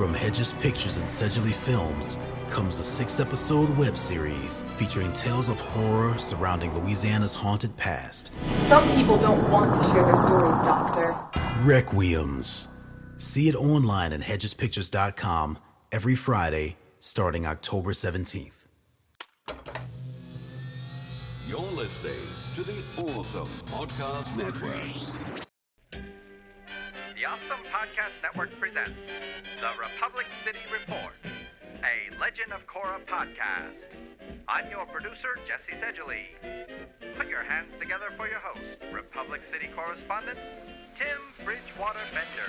From Hedges Pictures and Sedgley Films comes a six episode web series featuring tales of horror surrounding Louisiana's haunted past. Some people don't want to share their stories, Doctor. Requiems. See it online at hedgespictures.com every Friday starting October 17th. You're listening to the Awesome Podcast Network. The Awesome Podcast Network presents The Republic City Report, a Legend of Korra podcast. I'm your producer, Jesse Sedgley. Put your hands together for your host, Republic City correspondent, Tim Bridgewater Bender.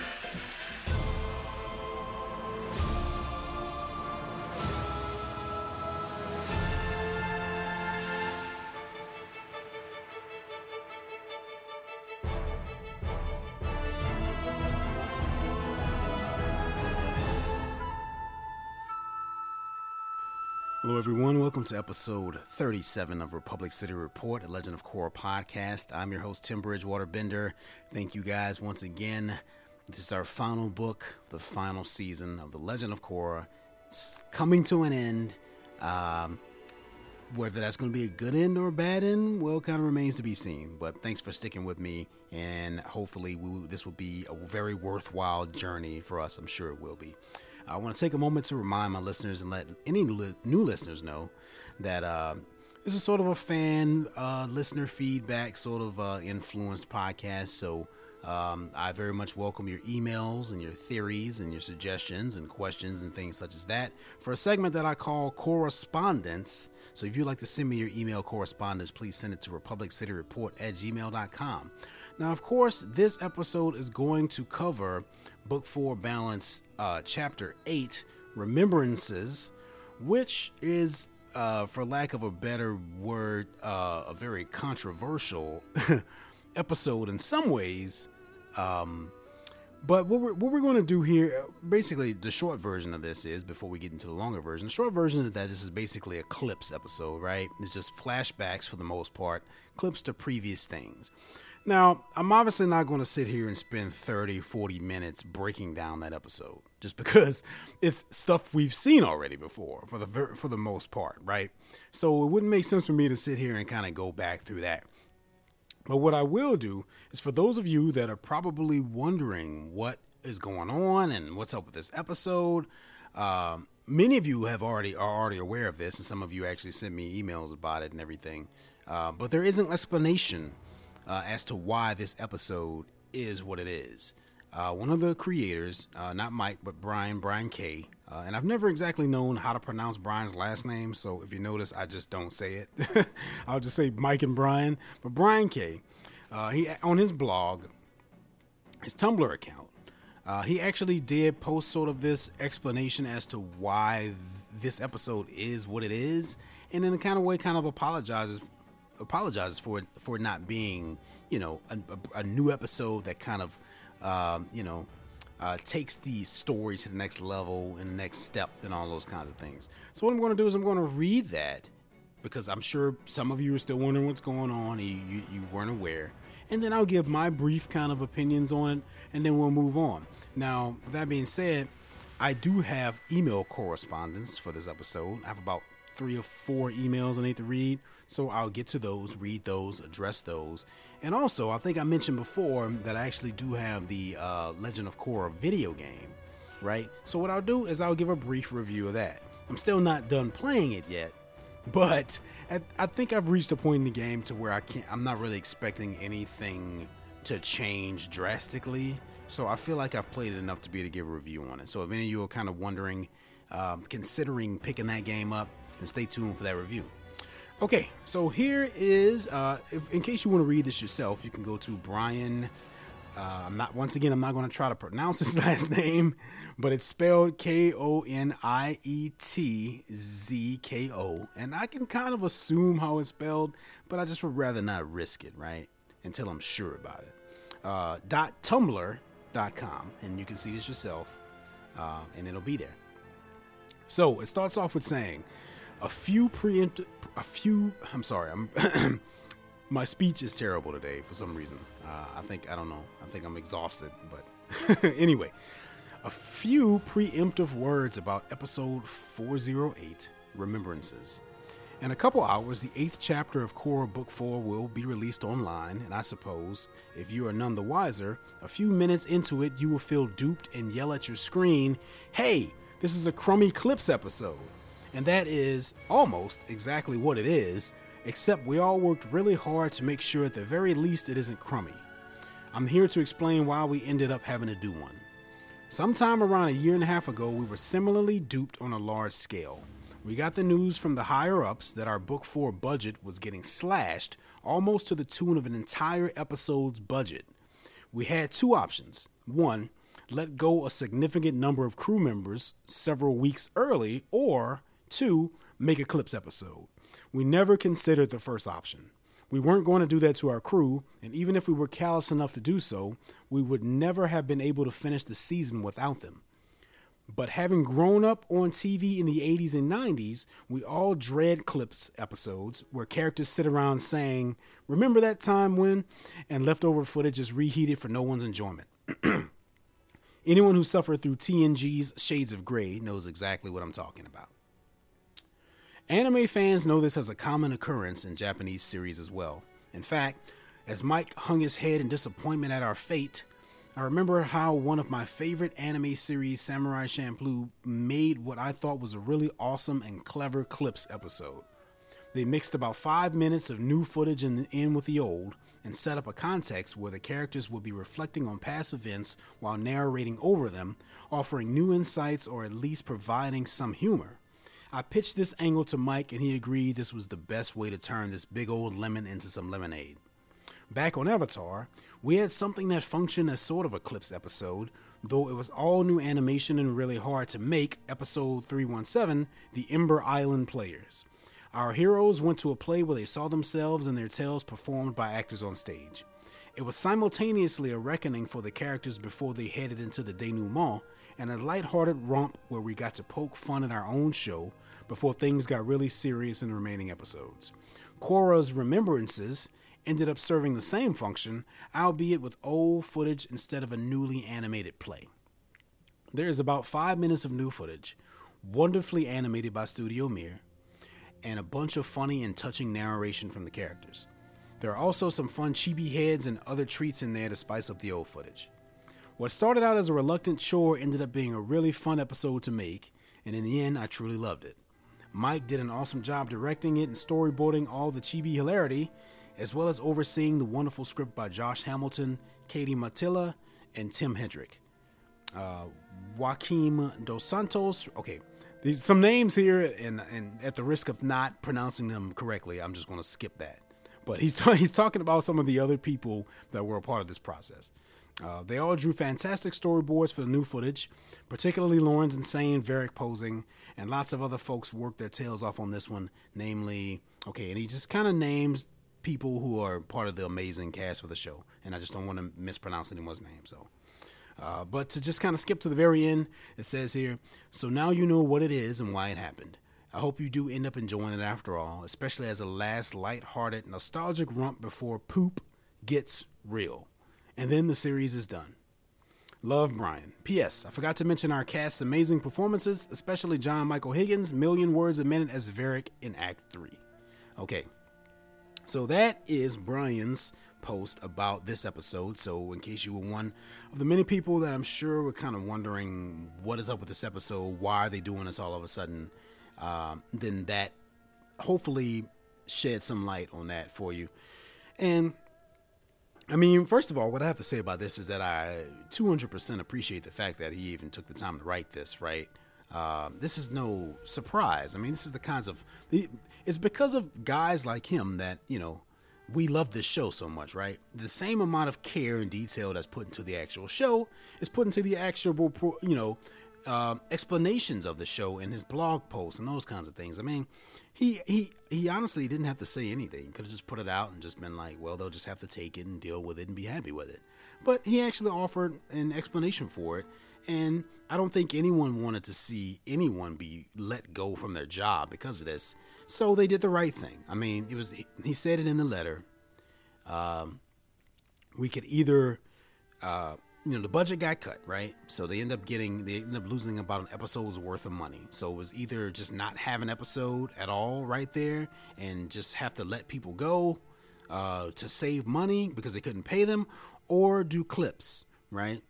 Hello, everyone. Welcome to episode 37 of Republic City Report, a Legend of Korra podcast. I'm your host, Tim Bridgewater Bender. Thank you guys once again. This is our final book, the final season of The Legend of Korra. It's coming to an end. Um, whether that's going to be a good end or a bad end, well, kind of remains to be seen. But thanks for sticking with me, and hopefully, we, this will be a very worthwhile journey for us. I'm sure it will be. I want to take a moment to remind my listeners and let any li- new listeners know that uh, this is sort of a fan uh, listener feedback, sort of uh, influenced podcast. So um, I very much welcome your emails and your theories and your suggestions and questions and things such as that for a segment that I call correspondence. So if you'd like to send me your email correspondence, please send it to republiccityreport at gmail.com. Now, of course, this episode is going to cover Book 4 Balance, uh, Chapter 8, Remembrances, which is, uh, for lack of a better word, uh, a very controversial episode in some ways. Um, but what we're, what we're going to do here, basically, the short version of this is, before we get into the longer version, the short version is that this is basically a clips episode, right? It's just flashbacks for the most part, clips to previous things. Now, I'm obviously not going to sit here and spend 30, 40 minutes breaking down that episode just because it's stuff we've seen already before for the for the most part, right? So it wouldn't make sense for me to sit here and kind of go back through that. But what I will do is for those of you that are probably wondering what is going on and what's up with this episode, um, many of you have already are already aware of this, and some of you actually sent me emails about it and everything. Uh, but there is an explanation uh, as to why this episode is what it is. Uh, one of the creators, uh, not Mike, but Brian, Brian K. Uh, and I've never exactly known how to pronounce Brian's last name, so if you notice, I just don't say it. I'll just say Mike and Brian. But Brian K. Uh, he on his blog, his Tumblr account, uh, he actually did post sort of this explanation as to why th- this episode is what it is, and in a kind of way, kind of apologizes apologizes for for not being you know a, a, new episode that kind of um, you know uh, takes the story to the next level and the next step and all those kinds of things. So what I'm going to do is I'm going to read that because I'm sure some of you are still wondering what's going on and you, you, you weren't aware. And then I'll give my brief kind of opinions on it and then we'll move on. Now, that being said, I do have email correspondence for this episode. I have about three or four emails I need to read. So I'll get to those, read those, address those. And also, I think I mentioned before that I actually do have the uh, Legend of Korra video game, right? So what I'll do is I'll give a brief review of that. I'm still not done playing it yet, but I think I've reached a point in the game to where I can't. I'm not really expecting anything to change drastically. So I feel like I've played it enough to be able to give a review on it. So if any of you are kind of wondering, um, considering picking that game up, then stay tuned for that review. Okay, so here is, uh, if, in case you want to read this yourself, you can go to Brian. Uh, I'm not once again. I'm not going to try to pronounce his last name, but it's spelled K O N I E T Z K O, and I can kind of assume how it's spelled, but I just would rather not risk it, right? Until I'm sure about it. Uh, dot tumblr.com, and you can see this yourself, uh, and it'll be there. So it starts off with saying a few preempt a few i'm sorry i'm my speech is terrible today for some reason uh, i think i don't know i think i'm exhausted but anyway A few preemptive words about episode 408 Remembrances. In a couple hours, the eighth chapter of Korra Book 4 will be released online, and I suppose, if you are none the wiser, a few minutes into it, you will feel duped and yell at your screen, Hey, this is a crummy clips episode. And that is almost exactly what it is, except we all worked really hard to make sure at the very least it isn't crummy. I'm here to explain why we ended up having to do one. Sometime around a year and a half ago, we were similarly duped on a large scale. We got the news from the higher ups that our Book 4 budget was getting slashed almost to the tune of an entire episode's budget. We had two options. One, let go a significant number of crew members several weeks early, or two, make a clips episode. We never considered the first option. We weren't going to do that to our crew, and even if we were callous enough to do so, we would never have been able to finish the season without them. But having grown up on TV in the 80s and 90s, we all dread clips episodes where characters sit around saying, Remember that time when? And leftover footage is reheated for no one's enjoyment. Anyone who suffered through TNG's Shades of Grey knows exactly what I'm talking about. Anime fans know this as a common occurrence in Japanese series as well. In fact, as Mike hung his head in disappointment at our fate, I remember how one of my favorite anime series, Samurai Champloo, made what I thought was a really awesome and clever clips episode. They mixed about five minutes of new footage in, the, in with the old and set up a context where the characters would be reflecting on past events while narrating over them, offering new insights or at least providing some humor. I pitched this angle to Mike and he agreed this was the best way to turn this big old lemon into some lemonade. Back on Avatar, we had something that functioned as sort of a clips episode, though it was all new animation and really hard to make. Episode 317 The Ember Island Players. Our heroes went to a play where they saw themselves and their tales performed by actors on stage. It was simultaneously a reckoning for the characters before they headed into the denouement, and a light-hearted romp where we got to poke fun at our own show before things got really serious in the remaining episodes. Korra's remembrances ended up serving the same function, albeit with old footage instead of a newly animated play. There is about five minutes of new footage, wonderfully animated by Studio Mir, and a bunch of funny and touching narration from the characters. There are also some fun chibi heads and other treats in there to spice up the old footage. What started out as a reluctant chore ended up being a really fun episode to make, and in the end, I truly loved it. Mike did an awesome job directing it and storyboarding all the chibi hilarity, as well as overseeing the wonderful script by Josh Hamilton, Katie Mattila, and Tim Hendrick. Uh, Joaquim Dos Santos. Okay, there's some names here, and, and at the risk of not pronouncing them correctly, I'm just going to skip that. But he's, he's talking about some of the other people that were a part of this process. Uh, they all drew fantastic storyboards for the new footage, particularly Lauren's insane Varrick posing, and lots of other folks worked their tails off on this one, namely, okay, and he just kind of names people who are part of the amazing cast for the show, and I just don't want to mispronounce anyone's name, so. Uh, but to just kind of skip to the very end, it says here, so now you know what it is and why it happened. I hope you do end up enjoying it after all, especially as a last light-hearted, nostalgic romp before poop gets real. And then the series is done. Love Brian. P.S. I forgot to mention our cast's amazing performances, especially John Michael Higgins, million words a minute as Varrick in Act 3. Okay, so that is Brian's post about this episode. So, in case you were one of the many people that I'm sure were kind of wondering what is up with this episode, why are they doing this all of a sudden, uh, then that hopefully shed some light on that for you. And I mean, first of all, what I have to say about this is that I 200% appreciate the fact that he even took the time to write this, right? Uh, this is no surprise. I mean, this is the kinds of. It's because of guys like him that, you know, we love this show so much, right? The same amount of care and detail that's put into the actual show is put into the actual, you know, uh, explanations of the show and his blog posts and those kinds of things. I mean, he he he honestly didn't have to say anything. Could have just put it out and just been like, well, they'll just have to take it and deal with it and be happy with it. But he actually offered an explanation for it, and I don't think anyone wanted to see anyone be let go from their job because of this. So they did the right thing. I mean, it was he said it in the letter. Um, we could either uh, you know, the budget got cut, right? So they end up getting, they end up losing about an episode's worth of money. So it was either just not have an episode at all right there and just have to let people go uh, to save money because they couldn't pay them, or do clips, right?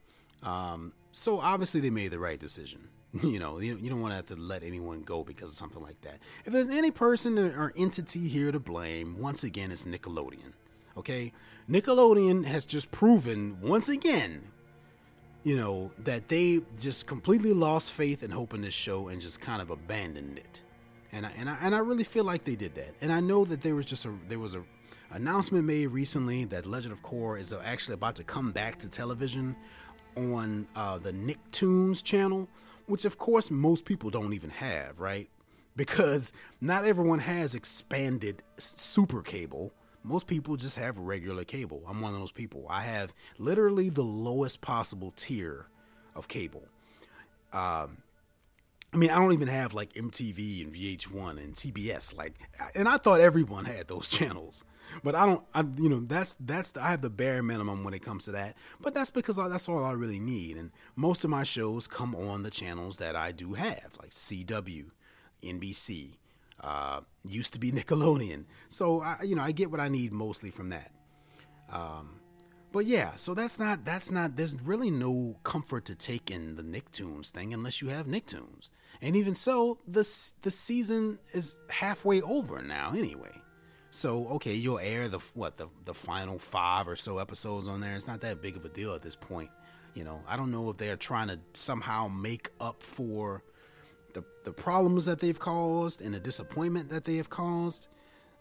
Um, so obviously they made the right decision. You know, you, you don't want to have to let anyone go because of something like that. If there's any person or entity here to blame, once again, it's Nickelodeon. Okay? Nickelodeon has just proven once again you know, that they just completely lost faith and hope in this show and just kind of abandoned it. And I, and I, and I really feel like they did that. And I know that there was just a there was a announcement made recently that Legend of Korra is actually about to come back to television on uh, the Nicktoons channel, which of course most people don't even have, right? Because not everyone has expanded super cable most people just have regular cable. I'm one of those people. I have literally the lowest possible tier of cable. Um, I mean, I don't even have like MTV and VH1 and CBS. Like, and I thought everyone had those channels, but I don't. I, you know, that's that's I have the bare minimum when it comes to that. But that's because I, that's all I really need. And most of my shows come on the channels that I do have, like CW, NBC, uh, used to be Nickelodeon. So I, you know, I get what I need mostly from that. Um, but yeah, so that's not that's not. There's really no comfort to take in the Nicktoons thing unless you have Nicktoons. And even so, the the season is halfway over now anyway. So okay, you'll air the what the the final five or so episodes on there. It's not that big of a deal at this point. You know, I don't know if they're trying to somehow make up for the, the problems that they've caused and the disappointment that they have caused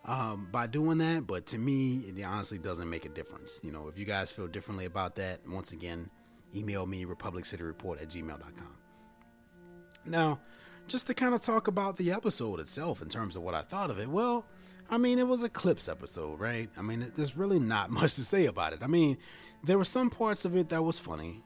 um, by doing that. But to me, it honestly doesn't make a difference. You know, if you guys feel differently about that, once again, email me republiccityreport at gmail.com. Now, just to kind of talk about the episode itself in terms of what I thought of it, well, I mean, it was a clips episode, right? I mean, there's really not much to say about it. I mean, there were some parts of it that was funny.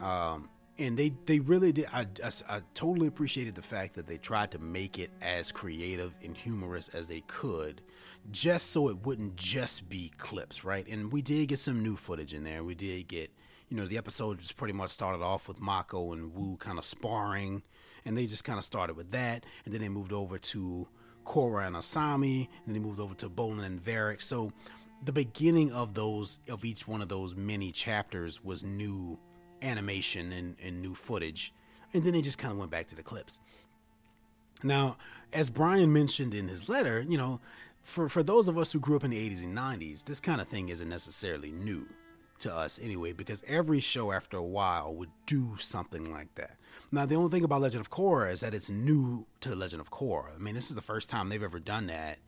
Um, and they they really did I, I, I, totally appreciated the fact that they tried to make it as creative and humorous as they could just so it wouldn't just be clips right? And we did get some new footage in there. We did get you know the episode just pretty much started off with mako and wu kind of sparring and they just kind of started with that and then they moved over to korra and asami and they moved over to bolin and varrick so the beginning of those of each one of those mini chapters was new animation and, and new footage. And then they just kind of went back to the clips. Now, as Brian mentioned in his letter, you know, for, for those of us who grew up in the 80s and 90s, this kind of thing isn't necessarily new to us anyway, because every show after a while would do something like that. Now, the only thing about Legend of Korra is that it's new to Legend of Korra. I mean, this is the first time they've ever done that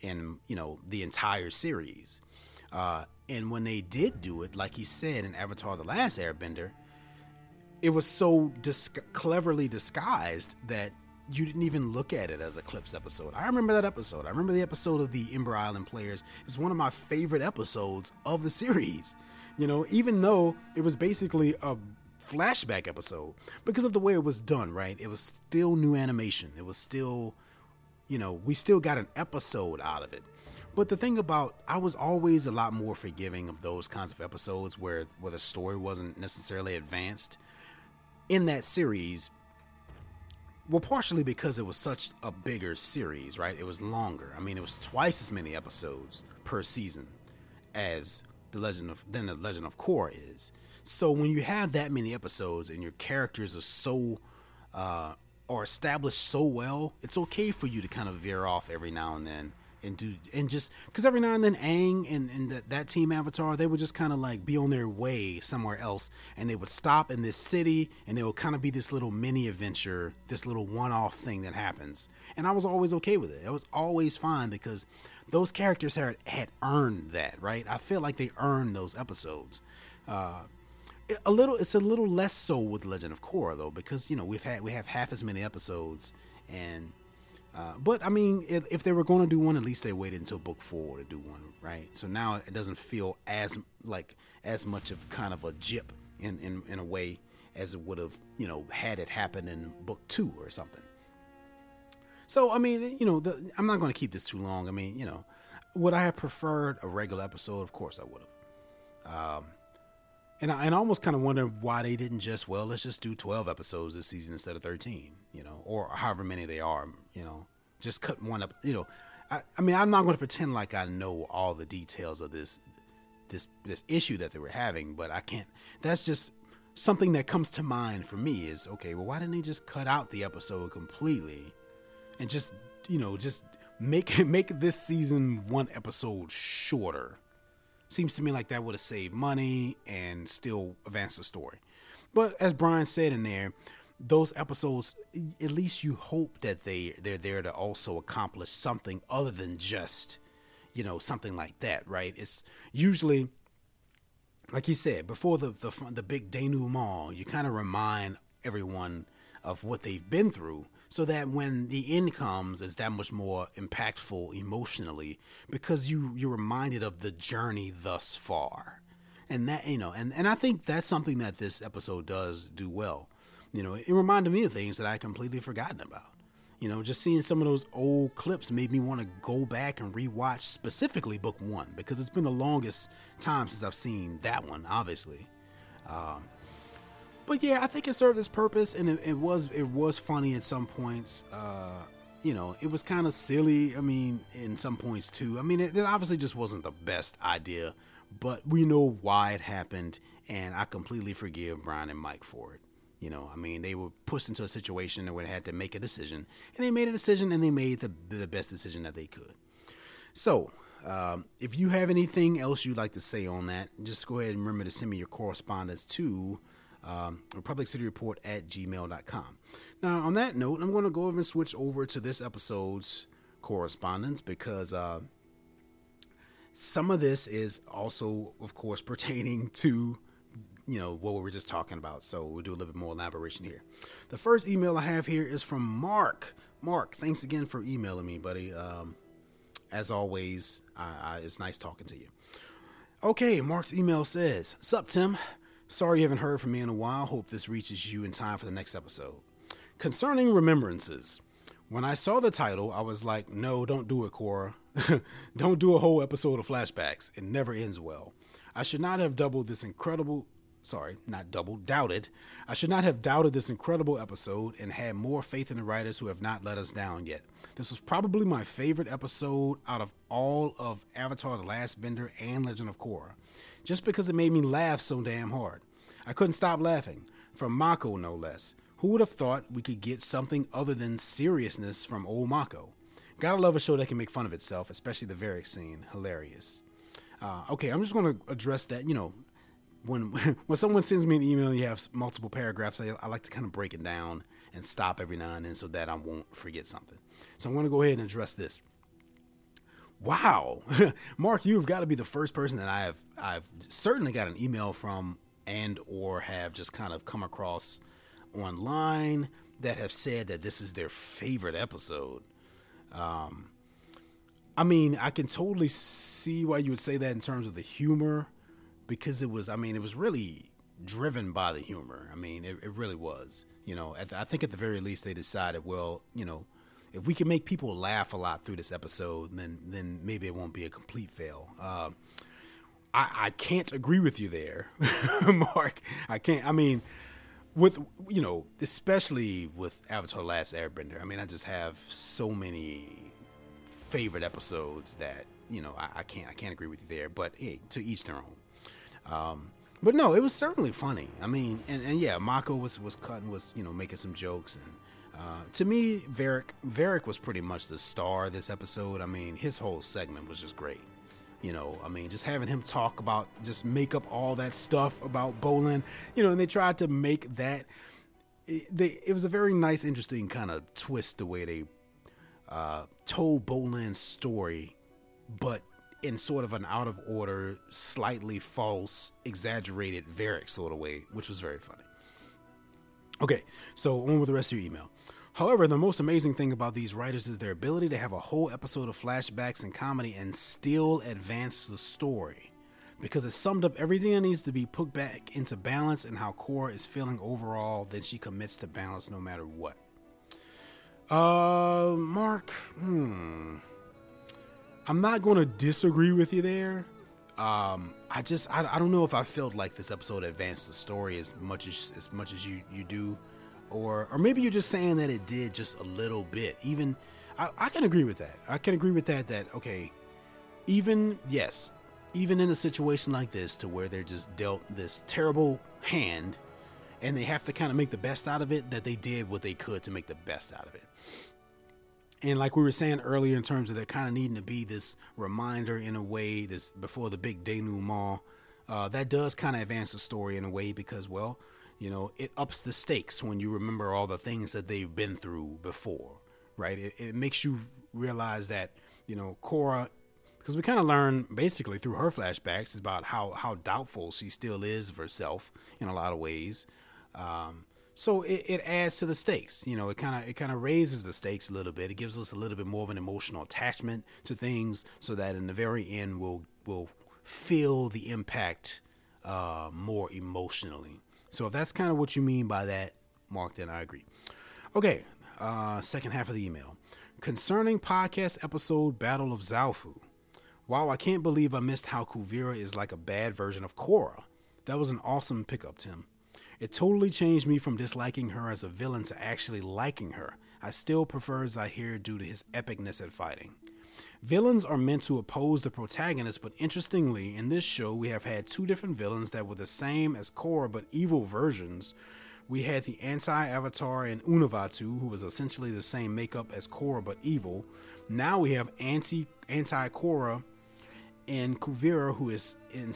in, you know, the entire series. Uh, and when they did do it, like he said in Avatar The Last Airbender, it was so dis- cleverly disguised that you didn't even look at it as a clips episode. I remember that episode. I remember the episode of the Ember Island players. It was one of my favorite episodes of the series. You know, even though it was basically a flashback episode because of the way it was done, right? It was still new animation. It was still, you know, we still got an episode out of it. But the thing about I was always a lot more forgiving of those kinds of episodes where where the story wasn't necessarily advanced. In that series well partially because it was such a bigger series right? It was longer. I mean it was twice as many episodes per season as the legend of than the legend of korra is. So when you have that many episodes and your characters are so uh are established so well it's okay for you to kind of veer off every now and then and do and just because every now and then Aang and, and that, that team Avatar they would just kind of like be on their way somewhere else and they would stop in this city and it would kind of be this little mini adventure this little one-off thing that happens. And I was always okay with it. It was always fine because those characters had had earned that right? I feel like they earned those episodes. Uh, a little it's a little less so with Legend of Korra though because you know we've had we have half as many episodes and uh, but I mean, if, if they were going to do one, at least they waited until book four to do one, right? So now it doesn't feel as like as much of kind of a jip in in, in a way as it would have, you know, had it happen in book two or something. So I mean, you know, the, I'm not going to keep this too long. I mean, you know, would I have preferred a regular episode? Of course, I would have. Um, and I, and I almost kind of wonder why they didn't just well let's just do 12 episodes this season instead of 13 you know or however many they are you know just cut one up you know. I, I mean i'm not going to pretend like i know all the details of this this this issue that they were having but i can't that's just something that comes to mind for me is okay well why didn't they just cut out the episode completely and just you know just make make this season one episode shorter Seems to me like that would have saved money and still advanced the story. But as Brian said in there, those episodes, at least you hope that they they're there to also accomplish something other than just, you know, something like that, right? It's usually, like he said, before the the, the big denouement, you kind of remind everyone of what they've been through so that when the end comes it's that much more impactful emotionally because you you're reminded of the journey thus far. And that you know and and I think that's something that this episode does do well. You know it reminded me of things that I completely forgotten about. You know just seeing some of those old clips made me want to go back and rewatch specifically book one because it's been the longest time since I've seen that one obviously. Um, but yeah, I think it served its purpose, and it, it was it was funny at some points. Uh, you know, it was kind of silly. I mean, in some points too. I mean, it, it obviously just wasn't the best idea, but we know why it happened, and I completely forgive Brian and Mike for it. You know, I mean, they were pushed into a situation where they had to make a decision, and they made a decision, and they made the the best decision that they could. So, um, if you have anything else you'd like to say on that, just go ahead and remember to send me your correspondence to um, at gmail.com. Now, on that note, I'm going to go over and switch over to this episode's correspondence because uh, some of this is also, of course, pertaining to you know what we were just talking about. So we'll do a little bit more elaboration here. The first email I have here is from Mark. Mark, thanks again for emailing me, buddy. Um, as always, I, I, it's nice talking to you. Okay, Mark's email says, "Sup, Tim? Sorry you haven't heard from me in a while. Hope this reaches you in time for the next episode. Concerning remembrances, when I saw the title, I was like, no, don't do it, Korra. don't do a whole episode of flashbacks. It never ends well. I should not have doubled this incredible sorry, not doubled, doubted. I should not have doubted this incredible episode and had more faith in the writers who have not let us down yet. This was probably my favorite episode out of all of Avatar The Last Bender and Legend of Korra just because it made me laugh so damn hard. I couldn't stop laughing, from Mako no less. Who would have thought we could get something other than seriousness from old Mako? Gotta love a show that can make fun of itself, especially the Varrick scene. Hilarious. Uh, okay, I'm just to address that. You know, when when someone sends me an email and you have multiple paragraphs, I, I like to kind of break it down and stop every now and then so that I won't forget something. So I'm to go ahead and address this. Wow, Mark, you've got to be the first person that I have. I've certainly got an email from, and or have just kind of come across online that have said that this is their favorite episode. Um, I mean, I can totally see why you would say that in terms of the humor, because it was. I mean, it was really driven by the humor. I mean, it, it really was. You know, the, I think at the very least they decided, well, you know, if we can make people laugh a lot through this episode, then then maybe it won't be a complete fail. Uh, I, I can't agree with you there, Mark. I can't. I mean, with you know, especially with Avatar: Last Airbender. I mean, I just have so many favorite episodes that you know I, I can't I can't agree with you there. But hey, to each their own. Um, but no, it was certainly funny. I mean, and, and yeah, Mako was was cutting was you know making some jokes and uh, to me, Varrick Varrick was pretty much the star of this episode. I mean, his whole segment was just great. You know, I mean, just having him talk about, just make up all that stuff about Bolin. You know, and they tried to make that. It, they, it was a very nice, interesting kind of twist the way they uh, told Bolin's story, but in sort of an out of order, slightly false, exaggerated Varrick sort of way, which was very funny. Okay, so on with the rest of your email. However, the most amazing thing about these writers is their ability to have a whole episode of flashbacks and comedy and still advance the story. Because it summed up everything that needs to be put back into balance and how Korra is feeling overall, then she commits to balance no matter what. Uh, Mark, hmm. I'm not going to disagree with you there. um, I just I, I don't know if I felt like this episode advanced the story as much as as much as you you do, or or maybe you're just saying that it did just a little bit. Even I, I can agree with that. I can agree with that. That okay, even yes, even in a situation like this, to where they're just dealt this terrible hand, and they have to kind of make the best out of it. That they did what they could to make the best out of it. And like we were saying earlier, in terms of there kind of needing to be this reminder in a way, this before the big denouement, uh, that does kind of advance the story in a way because, well, you know, it ups the stakes when you remember all the things that they've been through before, right? It, it makes you realize that, you know, Korra, because we kind of learn basically through her flashbacks about how how doubtful she still is of herself in a lot of ways. Um, so it, it adds to the stakes you know it kind of it kind of raises the stakes a little bit it gives us a little bit more of an emotional attachment to things so that in the very end we'll we'll feel the impact uh, more emotionally so if that's kind of what you mean by that mark then i agree. Okay uh, second half of the email. Concerning podcast episode battle of zaofu. Wow i can't believe i missed how kuvira is like a bad version of korra. That was an awesome pickup tim. It totally changed me from disliking her as a villain to actually liking her. I still prefer Zahir due to his epicness at fighting. Villains are meant to oppose the protagonist, but interestingly, in this show, we have had two different villains that were the same as Korra but evil versions. We had the anti Avatar and Unavaatu, who was essentially the same makeup as Korra but evil. Now we have anti anti Korra and Kuvira, who is in,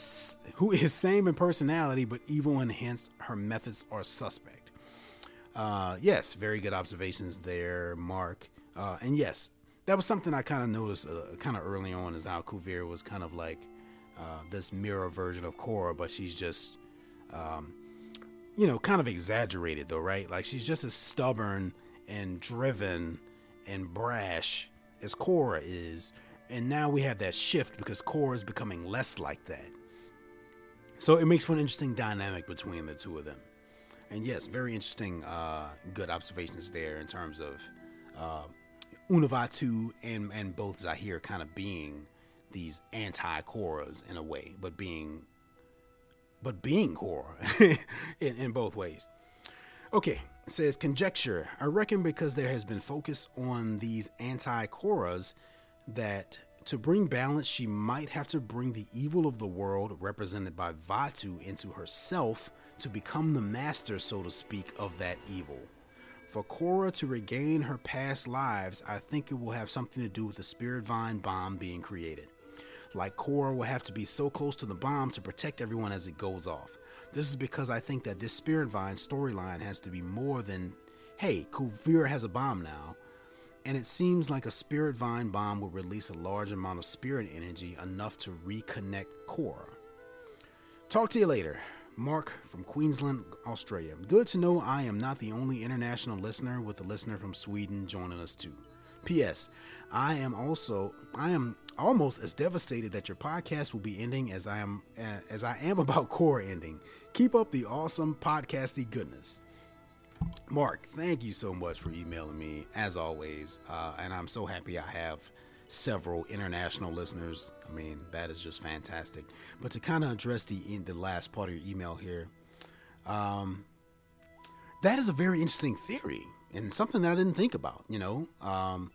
who is same in personality but evil, and hence her methods are suspect. Uh, yes, very good observations there, Mark. Uh, and yes, that was something I kind of noticed uh, kind of early on is how Kuvira was kind of like uh, this mirror version of Korra, but she's just, um, you know, kind of exaggerated though, right? Like she's just as stubborn and driven and brash as Korra is, and now we have that shift because Korra is becoming less like that. So it makes for an interesting dynamic between the two of them. And yes, very interesting, uh, good observations there in terms of uh, Unavaatu and, and both Zahir kind of being these anti Korras in a way, but being but being Korra in, in both ways. Okay, says conjecture. I reckon because there has been focus on these anti Korras that to bring balance, she might have to bring the evil of the world, represented by Vaatu into herself to become the master, so to speak, of that evil. For Korra to regain her past lives, I think it will have something to do with the Spirit Vine bomb being created. Like Korra will have to be so close to the bomb to protect everyone as it goes off. This is because I think that this Spirit Vine storyline has to be more than, hey, Kuvira has a bomb now and it seems like a spirit vine bomb will release a large amount of spirit energy enough to reconnect Korra. Talk to you later. Mark from Queensland, Australia. Good to know I am not the only international listener with a listener from Sweden joining us too. P.S. I am also I am almost as devastated that your podcast will be ending as I am uh, as I am about Korra ending. Keep up the awesome podcasty goodness. Mark, thank you so much for emailing me, as always. Uh, and I'm so happy I have several international listeners. I mean, that is just fantastic. But to kind of address the in the last part of your email here, um, that is a very interesting theory and something that I didn't think about. You know, um,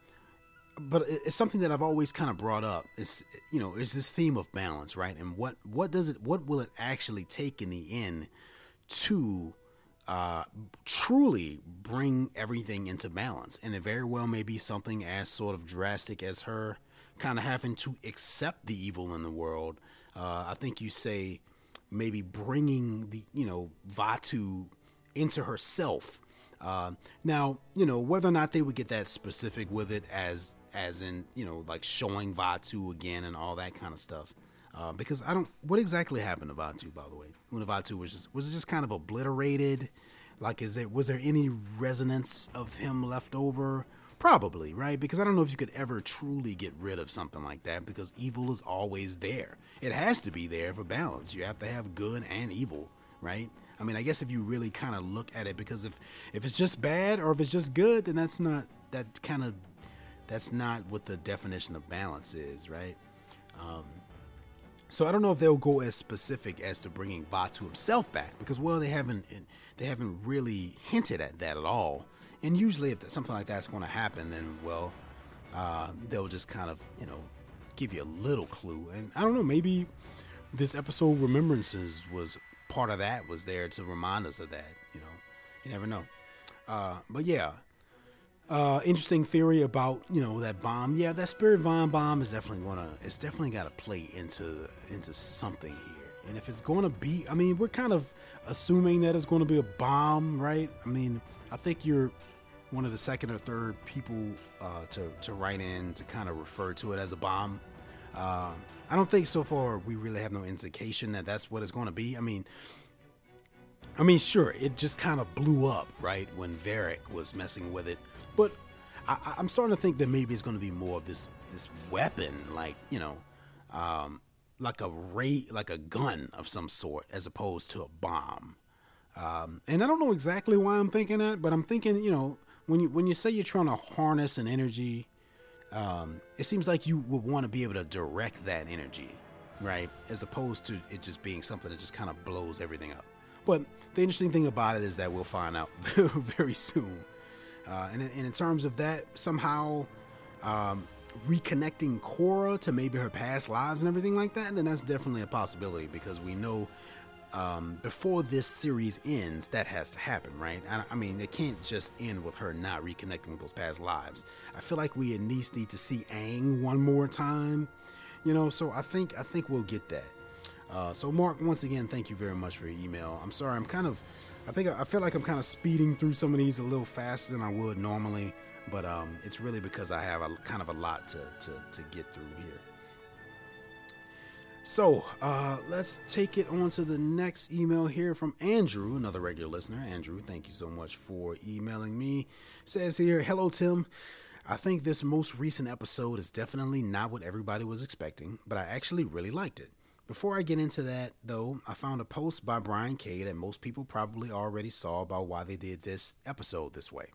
but it's something that I've always kind of brought up. It's you know, it's this theme of balance, right? And what what does it what will it actually take in the end to uh, truly bring everything into balance. And it very well may be something as sort of drastic as her kind of having to accept the evil in the world. Uh, I think you say maybe bringing the, you know, Vaatu into herself. Uh, now, you know, whether or not they would get that specific with it as, as in, you know, like showing Vaatu again and all that kind of stuff. Uh, because I don't. What exactly happened to Vaatu, by the way? Unavaatu was just was just kind of obliterated? Like, is there was there any resonance of him left over? Probably, right? Because I don't know if you could ever truly get rid of something like that because evil is always there. It has to be there for balance. You have to have good and evil, right? I mean, I guess if you really kind of look at it, because if if it's just bad or if it's just good, then that's not that kind of that's not what the definition of balance is, right? Um, So I don't know if they'll go as specific as to bringing Vaatu himself back because well they haven't they haven't really hinted at that at all. And usually if something like that's going to happen, then well uh, they'll just kind of you know give you a little clue. And I don't know maybe this episode Remembrances was part of that was there to remind us of that. You know, you never know. Uh, but yeah, uh, interesting theory about you know that bomb. Yeah, that spirit vine bomb is definitely gonna. It's definitely got to play into into something here. And if it's going to be, I mean, we're kind of assuming that it's going to be a bomb, right? I mean, I think you're one of the second or third people uh, to to write in to kind of refer to it as a bomb. Uh, I don't think so far we really have no indication that that's what it's going to be. I mean, I mean, sure, it just kind of blew up right when Varrick was messing with it but I, am starting to think that maybe it's going to be more of this this weapon, like you know, um, like a ray, like a gun of some sort, as opposed to a bomb. Um, and I don't know exactly why I'm thinking that, but I'm thinking, you know, when you when you say you're trying to harness an energy, um, it seems like you would want to be able to direct that energy, right? As opposed to it just being something that just kind of blows everything up. But the interesting thing about it is that we'll find out very soon. Uh, and, and, in terms of that, somehow um, reconnecting Korra to maybe her past lives and everything like that, then that's definitely a possibility because we know um, before this series ends, that has to happen, right? I, I, mean, it can't just end with her not reconnecting with those past lives. I feel like we at least need to see Aang one more time, you know. So I think I think we'll get that. Uh, so Mark, once again, thank you very much for your email. I'm sorry, I'm kind of I think I feel like I'm kind of speeding through some of these a little faster than I would normally, but um, it's really because I have a kind of a lot to, to, to get through here. So uh, let's take it on to the next email here from Andrew, another regular listener. Andrew, thank you so much for emailing me. says here, hello Tim. I think this most recent episode is definitely not what everybody was expecting, but I actually really liked it. Before I get into that, though, I found a post by Brian K that most people probably already saw about why they did this episode this way.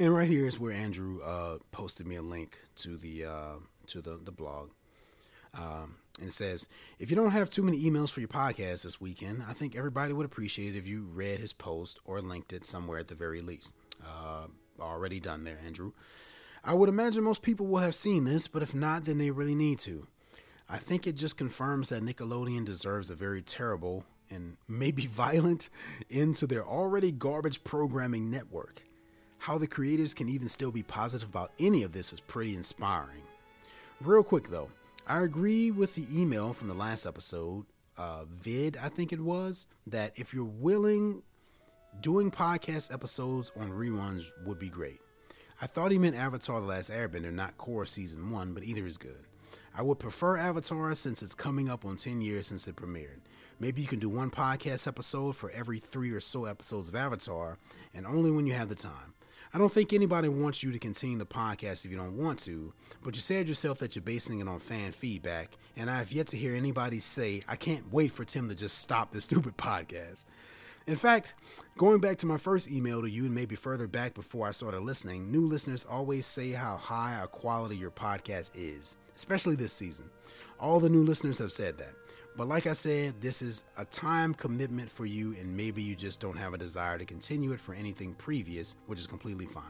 And right here is where Andrew uh, posted me a link to the uh, to the the blog. Um, and it says, if you don't have too many emails for your podcast this weekend, I think everybody would appreciate it if you read his post or linked it somewhere at the very least. Uh, already done there, Andrew. I would imagine most people will have seen this, but if not, then they really need to. I think it just confirms that Nickelodeon deserves a very terrible and maybe violent end to their already garbage programming network. How the creators can even still be positive about any of this is pretty inspiring. Real quick though, I agree with the email from the last episode, uh, vid, I think it was, that if you're willing, doing podcast episodes on reruns would be great. I thought he meant Avatar The Last Airbender, not Korra Season 1, but either is good. I would prefer Avatar since it's coming up on 10 years since it premiered. Maybe you can do one podcast episode for every three or so episodes of Avatar, and only when you have the time. I don't think anybody wants you to continue the podcast if you don't want to, but you said yourself that you're basing it on fan feedback, and I have yet to hear anybody say, I can't wait for Tim to just stop this stupid podcast. In fact, going back to my first email to you and maybe further back before I started listening, new listeners always say how high a quality your podcast is especially this season. All the new listeners have said that. But like I said, this is a time commitment for you, and maybe you just don't have a desire to continue it for anything previous, which is completely fine.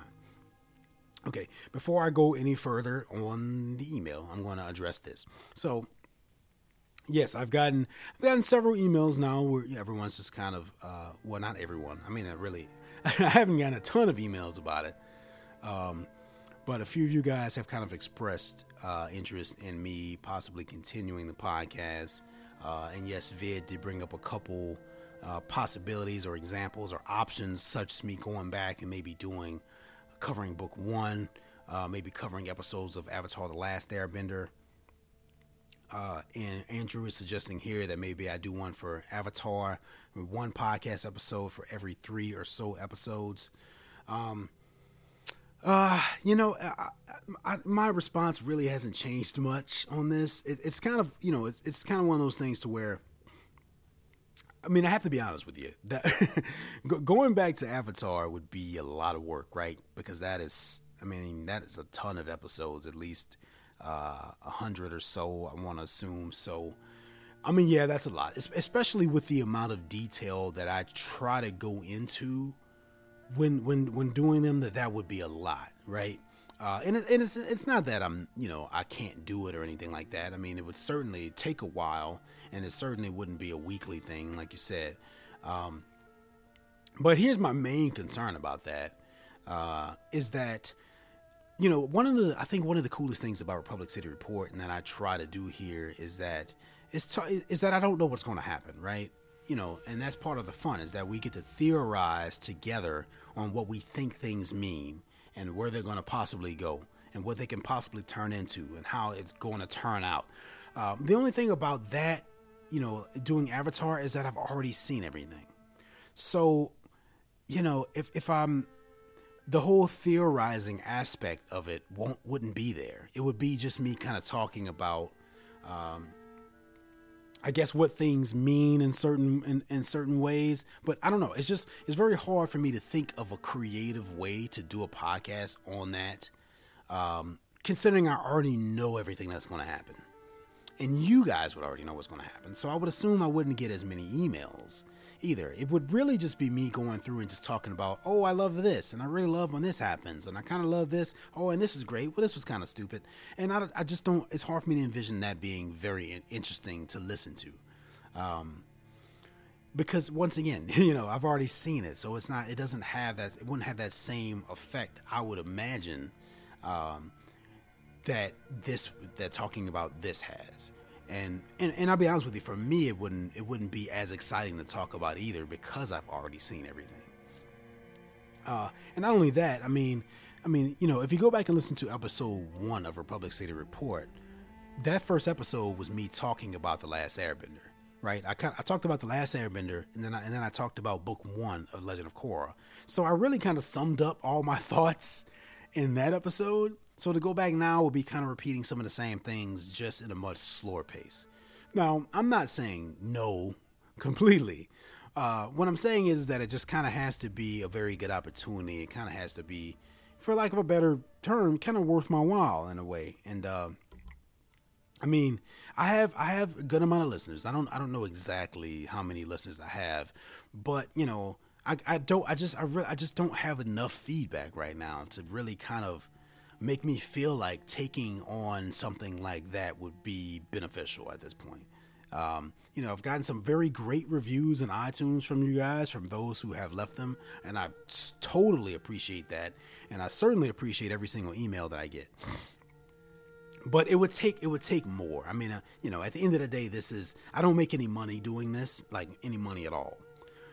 Okay, before I go any further on the email, I'm going to address this. So, yes, I've gotten I've gotten several emails now where everyone's just kind of uh, well, not everyone. I mean, I really I haven't gotten a ton of emails about it. Um, but a few of you guys have kind of expressed uh, interest in me possibly continuing the podcast. Uh, and yes, Vid did bring up a couple uh, possibilities or examples or options, such as me going back and maybe doing covering book one, uh, maybe covering episodes of Avatar The Last Airbender. Uh, and Andrew is suggesting here that maybe I do one for Avatar, one podcast episode for every three or so episodes. Um, uh, you know, I, I, my response really hasn't changed much on this. It, it's kind of, you know, it's it's kind of one of those things to where. I mean, I have to be honest with you. That going back to Avatar would be a lot of work, right? Because that is, I mean, that is a ton of episodes, at least uh, a uh, hundred or so. I want to assume so. I mean, yeah, that's a lot, especially with the amount of detail that I try to go into when when when doing them. That that would be a lot, right? Uh, and it, and it's it's not that I'm you know I can't do it or anything like that. I mean, it would certainly take a while, and it certainly wouldn't be a weekly thing, like you said. Um, but here's my main concern about that uh, is that you know one of the I think one of the coolest things about Republic City Report and that I try to do here is that is t- is that I don't know what's going to happen, right? You know, and that's part of the fun is that we get to theorize together on what we think things mean and where they're going to possibly go and what they can possibly turn into and how it's going to turn out. Um, the only thing about that, you know, doing Avatar is that I've already seen everything. So, you know, if if I'm the whole theorizing aspect of it won't wouldn't be there. It would be just me kind of talking about um, I guess what things mean in certain in, in certain ways. But I don't know. It's just it's very hard for me to think of a creative way to do a podcast on that. Um, considering I already know everything that's going to happen, and you guys would already know what's going to happen, so I would assume I wouldn't get as many emails either. It would really just be me going through and just talking about, oh, I love this, and I really love when this happens, and I kind of love this. Oh, and this is great. Well, this was kind of stupid, and I, I just don't. It's hard for me to envision that being very interesting to listen to, um, because once again, you know, I've already seen it, so it's not. It doesn't have that. It wouldn't have that same effect. I would imagine. Um, that this that talking about this has and, and and I'll be honest with you, for me it wouldn't it wouldn't be as exciting to talk about either because I've already seen everything. Uh, and not only that, I mean, I mean, you know, if you go back and listen to episode one of Republic City Report, that first episode was me talking about the Last Airbender, right? I kind I talked about the Last Airbender, and then I, and then I talked about book one of Legend of Korra. So I really kind of summed up all my thoughts in that episode. So to go back now will be kind of repeating some of the same things just in a much slower pace. Now, I'm not saying no completely. Uh, what I'm saying is that it just kind of has to be a very good opportunity. It kind of has to be, for lack of a better term, kind of worth my while in a way. And uh, I mean, I have I have a good amount of listeners. I don't I don't know exactly how many listeners I have, but you know, I, I don't I just I really I just don't have enough feedback right now to really kind of make me feel like taking on something like that would be beneficial at this point. Um, you know, I've gotten some very great reviews on iTunes from you guys, from those who have left them, and I totally appreciate that. And I certainly appreciate every single email that I get. But it would take it would take more. I mean, uh, you know, at the end of the day, this is I don't make any money doing this, like any money at all.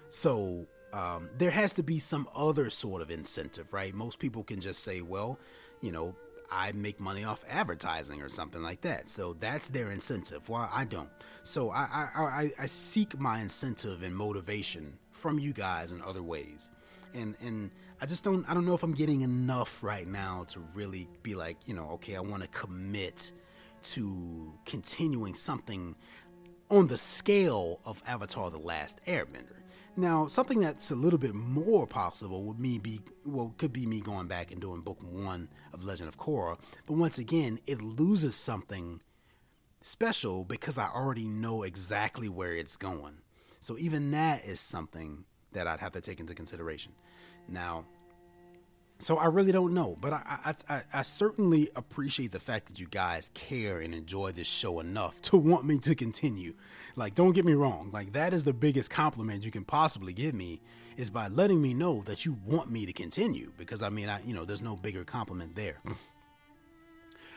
So um, there has to be some other sort of incentive, right? Most people can just say, well, you know, I make money off advertising or something like that. So that's their incentive. Well, I don't. So I, I, I, I seek my incentive and motivation from you guys in other ways. And, and I just don't, I don't know if I'm getting enough right now to really be like, you know, okay, I want to commit to continuing something on the scale of Avatar The Last Airbender. Now, something that's a little bit more possible would me be well could be me going back and doing book one of Legend of Korra, but once again, it loses something special because I already know exactly where it's going. So even that is something that I'd have to take into consideration. Now, so I really don't know, but I, I, I, I, certainly appreciate the fact that you guys care and enjoy this show enough to want me to continue. Like, don't get me wrong. Like, that is the biggest compliment you can possibly give me is by letting me know that you want me to continue. Because I mean, I, you know, there's no bigger compliment there. Mm.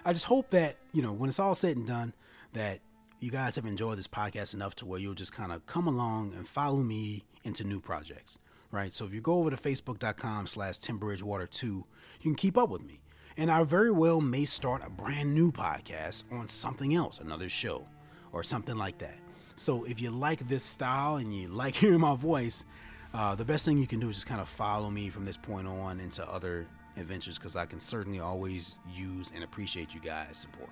I just hope that, you know, when it's all said and done, that you guys have enjoyed this podcast enough to where you'll just kind of come along and follow me into new projects right? So if you go over to facebook.com slash timbridgewater2, you can keep up with me. And I very well may start a brand new podcast on something else, another show, or something like that. So if you like this style and you like hearing my voice, uh, the best thing you can do is just kind of follow me from this point on into other adventures because I can certainly always use and appreciate you guys' support.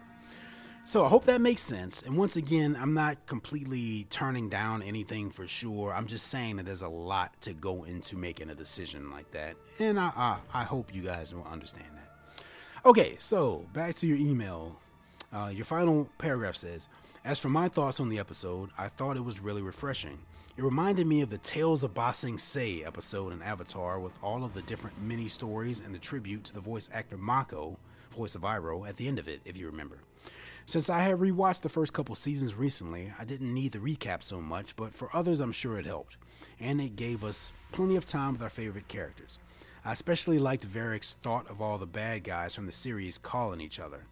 So I hope that makes sense. And once again, I'm not completely turning down anything for sure. I'm just saying that there's a lot to go into making a decision like that. And I, I, I hope you guys will understand that. Okay, so back to your email. Uh, your final paragraph says, As for my thoughts on the episode, I thought it was really refreshing. It reminded me of the Tales of Ba Sing Se episode in Avatar with all of the different mini stories and the tribute to the voice actor Mako, voice of Iroh, at the end of it, if you remember. Since I had rewatched the first couple seasons recently, I didn't need the recap so much, but for others, I'm sure it helped. And it gave us plenty of time with our favorite characters. I especially liked Varrick's thought of all the bad guys from the series calling each other.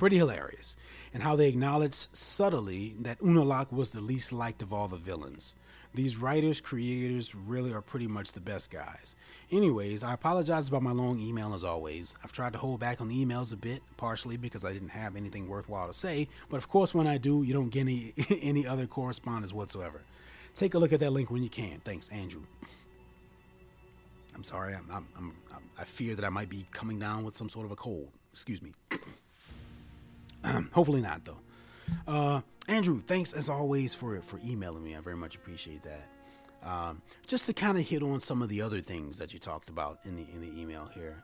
Pretty hilarious, and how they acknowledged subtly that Unalaq was the least liked of all the villains. These writers, creators really are pretty much the best guys. Anyways, I apologize about my long email as always. I've tried to hold back on the emails a bit, partially because I didn't have anything worthwhile to say, but of course, when I do, you don't get any, any other correspondence whatsoever. Take a look at that link when you can. Thanks, Andrew. I'm sorry, I'm, I'm, I'm, i fear that I might be coming down with some sort of a cold. Excuse me. Hopefully not, though. Uh, Andrew, thanks as always for for emailing me. I very much appreciate that. Um, just to kind of hit on some of the other things that you talked about in the in the email here.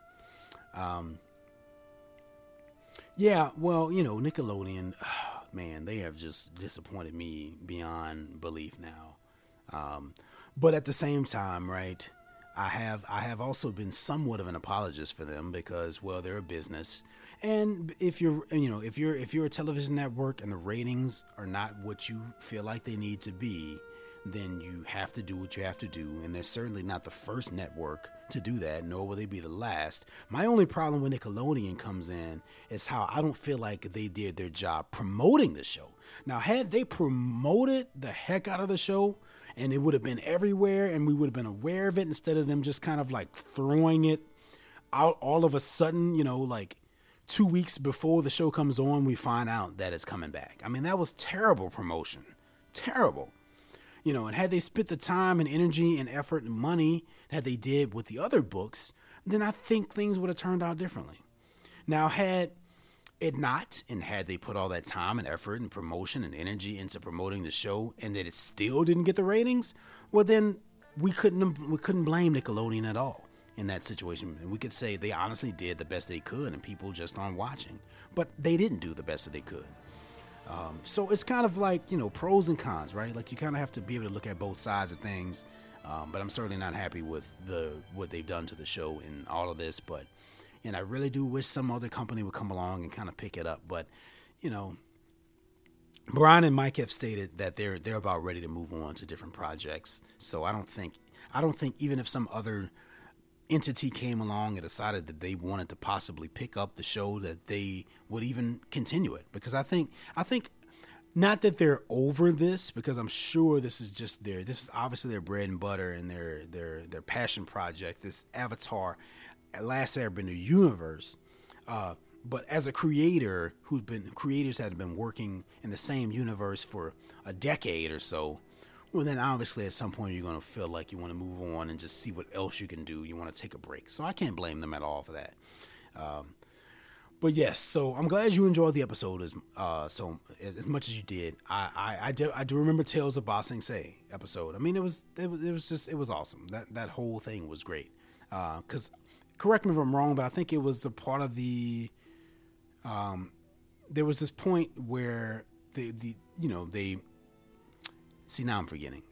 Um, yeah, well, you know, Nickelodeon, man, they have just disappointed me beyond belief now. Um, but at the same time, right, I have I have also been somewhat of an apologist for them because, well, they're a business and if you're, you know, if you're if you're a television network and the ratings are not what you feel like they need to be, then you have to do what you have to do. And they're certainly not the first network to do that, nor will they be the last. My only problem with Nickelodeon comes in is how I don't feel like they did their job promoting the show. Now, had they promoted the heck out of the show, and it would have been everywhere, and we would have been aware of it instead of them just kind of like throwing it out all of a sudden, you know, like two weeks before the show comes on, we find out that it's coming back. I mean, that was terrible promotion. Terrible. You know, and had they spent the time and energy and effort and money that they did with the other books, then I think things would have turned out differently. Now, had it not, and had they put all that time and effort and promotion and energy into promoting the show, and that it still didn't get the ratings, well, then we couldn't we couldn't blame Nickelodeon at all in that situation. And we could say they honestly did the best they could, and people just aren't watching. But they didn't do the best that they could. Um, so it's kind of like you know pros and cons, right? Like you kind of have to be able to look at both sides of things. Um, but I'm certainly not happy with the what they've done to the show and all of this. But and I really do wish some other company would come along and kind of pick it up. But you know, Bryan and Mike have stated that they're they're about ready to move on to different projects. So I don't think I don't think even if some other entity came along and decided that they wanted to possibly pick up the show that they would even continue it. Because I think I think not that they're over this because I'm sure this is just their this is obviously their bread and butter and their their their passion project this Avatar Last Airbender universe uh, but as a creator who's been creators have been working in the same universe for a decade or so well, then obviously at some point you're going to feel like you want to move on and just see what else you can do. You want to take a break. So I can't blame them at all for that. Um, but yes, so I'm glad you enjoyed the episode as uh, so as, much as you did. I I, I do I do remember Tales of Ba Sing Se episode. I mean, it was it was it was just it was awesome. That that whole thing was great. Because uh, correct me if I'm wrong, but I think it was a part of the. Um, there was this point where the the you know they See now I'm forgetting,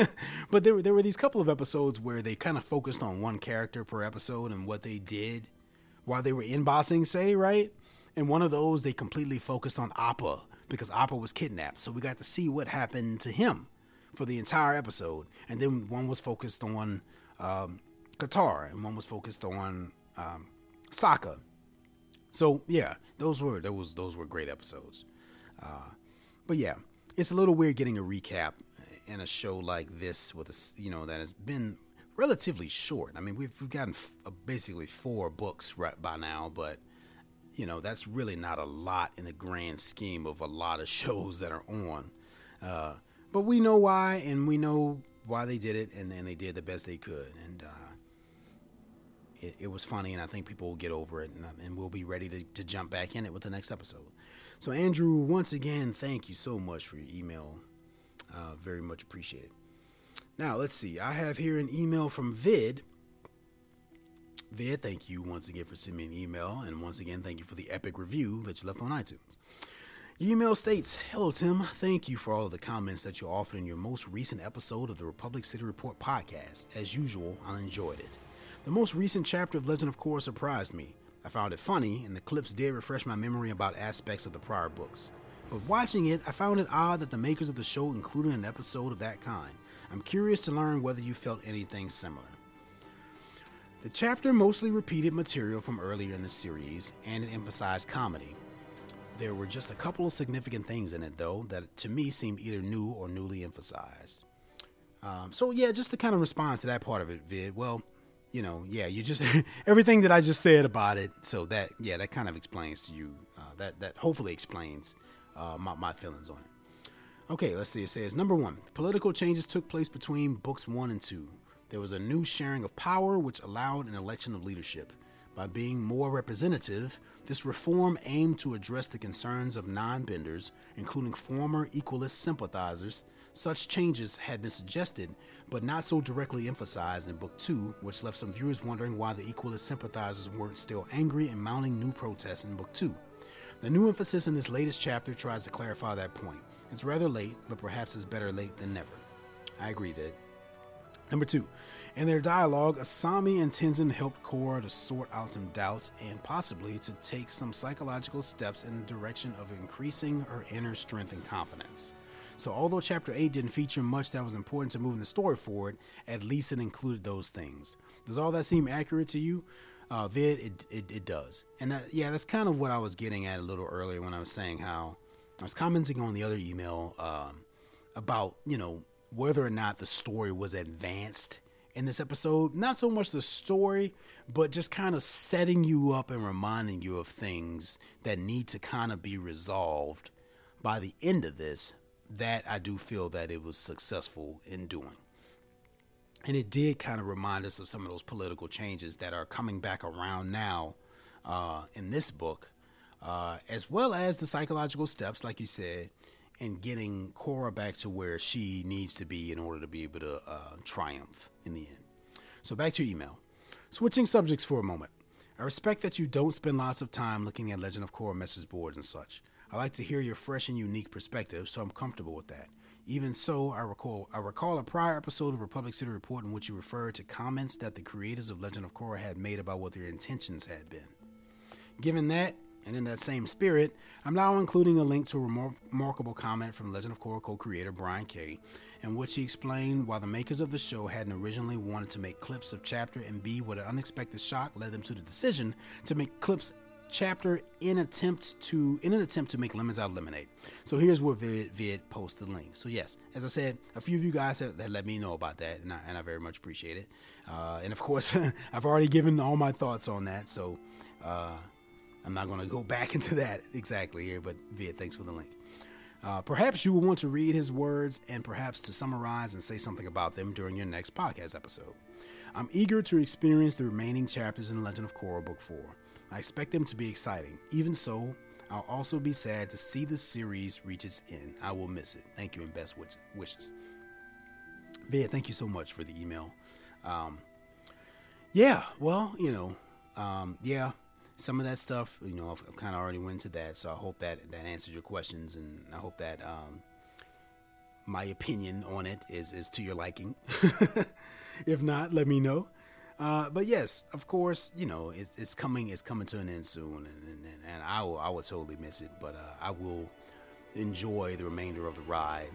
but there were there were these couple of episodes where they kind of focused on one character per episode and what they did while they were in Ba Sing Se, right? And one of those they completely focused on Appa because Appa was kidnapped, so we got to see what happened to him for the entire episode. And then one was focused on um, Katara, and one was focused on um, Sokka. So yeah, those were those those were great episodes. Uh, but yeah, it's a little weird getting a recap in a show like this with a you know that has been relatively short. I mean, we've, we've gotten f- uh, basically four books right by now, but you know that's really not a lot in the grand scheme of a lot of shows that are on. Uh, but we know why, and we know why they did it, and, they did the best they could, and uh, it, it, was funny, and I think people will get over it, and, and we'll be ready to, to jump back in it with the next episode. So, Andrew, once again, thank you so much for your email. Uh, very much appreciated. Now, let's see. I have here an email from Vid. Vid, thank you once again for sending me an email. And once again, thank you for the epic review that you left on iTunes. Your email states Hello, Tim. Thank you for all of the comments that you offered in your most recent episode of the Republic City Report podcast. As usual, I enjoyed it. The most recent chapter of Legend of Korra surprised me. I found it funny, and the clips did refresh my memory about aspects of the prior books. But watching it, I found it odd that the makers of the show included an episode of that kind. I'm curious to learn whether you felt anything similar. The chapter mostly repeated material from earlier in the series, and it emphasized comedy. There were just a couple of significant things in it, though, that to me seemed either new or newly emphasized. Um, so, yeah, just to kind of respond to that part of it, Vid, well, you know, yeah, you just, everything that I just said about it, so that, yeah, that kind of explains to you, uh, that, that hopefully explains uh, my, my feelings on it. Okay, let's see. It says number one, political changes took place between books one and two. There was a new sharing of power, which allowed an election of leadership. By being more representative, this reform aimed to address the concerns of non benders, including former Equalist sympathizers. Such changes had been suggested, but not so directly emphasized in Book 2, which left some viewers wondering why the Equalist sympathizers weren't still angry and mounting new protests in Book 2. The new emphasis in this latest chapter tries to clarify that point. It's rather late, but perhaps it's better late than never. I agree, Vid. Number two, in their dialogue, Asami and Tenzin helped Korra to sort out some doubts and possibly to take some psychological steps in the direction of increasing her inner strength and confidence. So, although Chapter 8 didn't feature much that was important to moving the story forward, at least it included those things. Does all that seem accurate to you? Uh, Vid, it, it, it does. And that, yeah, that's kind of what I was getting at a little earlier when I was saying how I was commenting on the other email um, about, you know, whether or not the story was advanced in this episode. Not so much the story, but just kind of setting you up and reminding you of things that need to kind of be resolved by the end of this. That I do feel that it was successful in doing. And it did kind of remind us of some of those political changes that are coming back around now uh, in this book, uh, as well as the psychological steps, like you said, and getting Korra back to where she needs to be in order to be able to uh, triumph in the end. So back to your email. Switching subjects for a moment. I respect that you don't spend lots of time looking at Legend of Korra message boards and such. I like to hear your fresh and unique perspective, so I'm comfortable with that. Even so, I recall I recall a prior episode of Republic City Report in which you referred to comments that the creators of Legend of Korra had made about what their intentions had been. Given that, and in that same spirit, I'm now including a link to a remar- remarkable comment from Legend of Korra co creator Bryan K., in which he explained why the makers of the show hadn't originally wanted to make clips of Chapter and B, what an unexpected shock led them to the decision to make clips chapter in attempt to in an attempt to make lemons out of lemonade. So here's where Vid, Vid posted the link. So yes, as I said, a few of you guys have, that let me know about that, and I, and I very much appreciate it. Uh, and of course, I've already given all my thoughts on that, so uh, I'm not going to go back into that exactly here. But Vid, thanks for the link. Uh, perhaps you will want to read his words and perhaps to summarize and say something about them during your next podcast episode. I'm eager to experience the remaining chapters in Legend of Korra Book 4. I expect them to be exciting. Even so, I'll also be sad to see the series reach its end. I will miss it. Thank you and best wishes. Vid, thank you so much for the email. Um, yeah, well, you know, um, yeah, some of that stuff, you know, I've, I've kind of already went into that. So I hope that that answers your questions, and I hope that um, my opinion on it is is to your liking. if not, let me know. Uh, but yes, of course, you know it's, it's coming. It's coming to an end soon, and, and, and I will I will totally miss it. But uh, I will enjoy the remainder of the ride,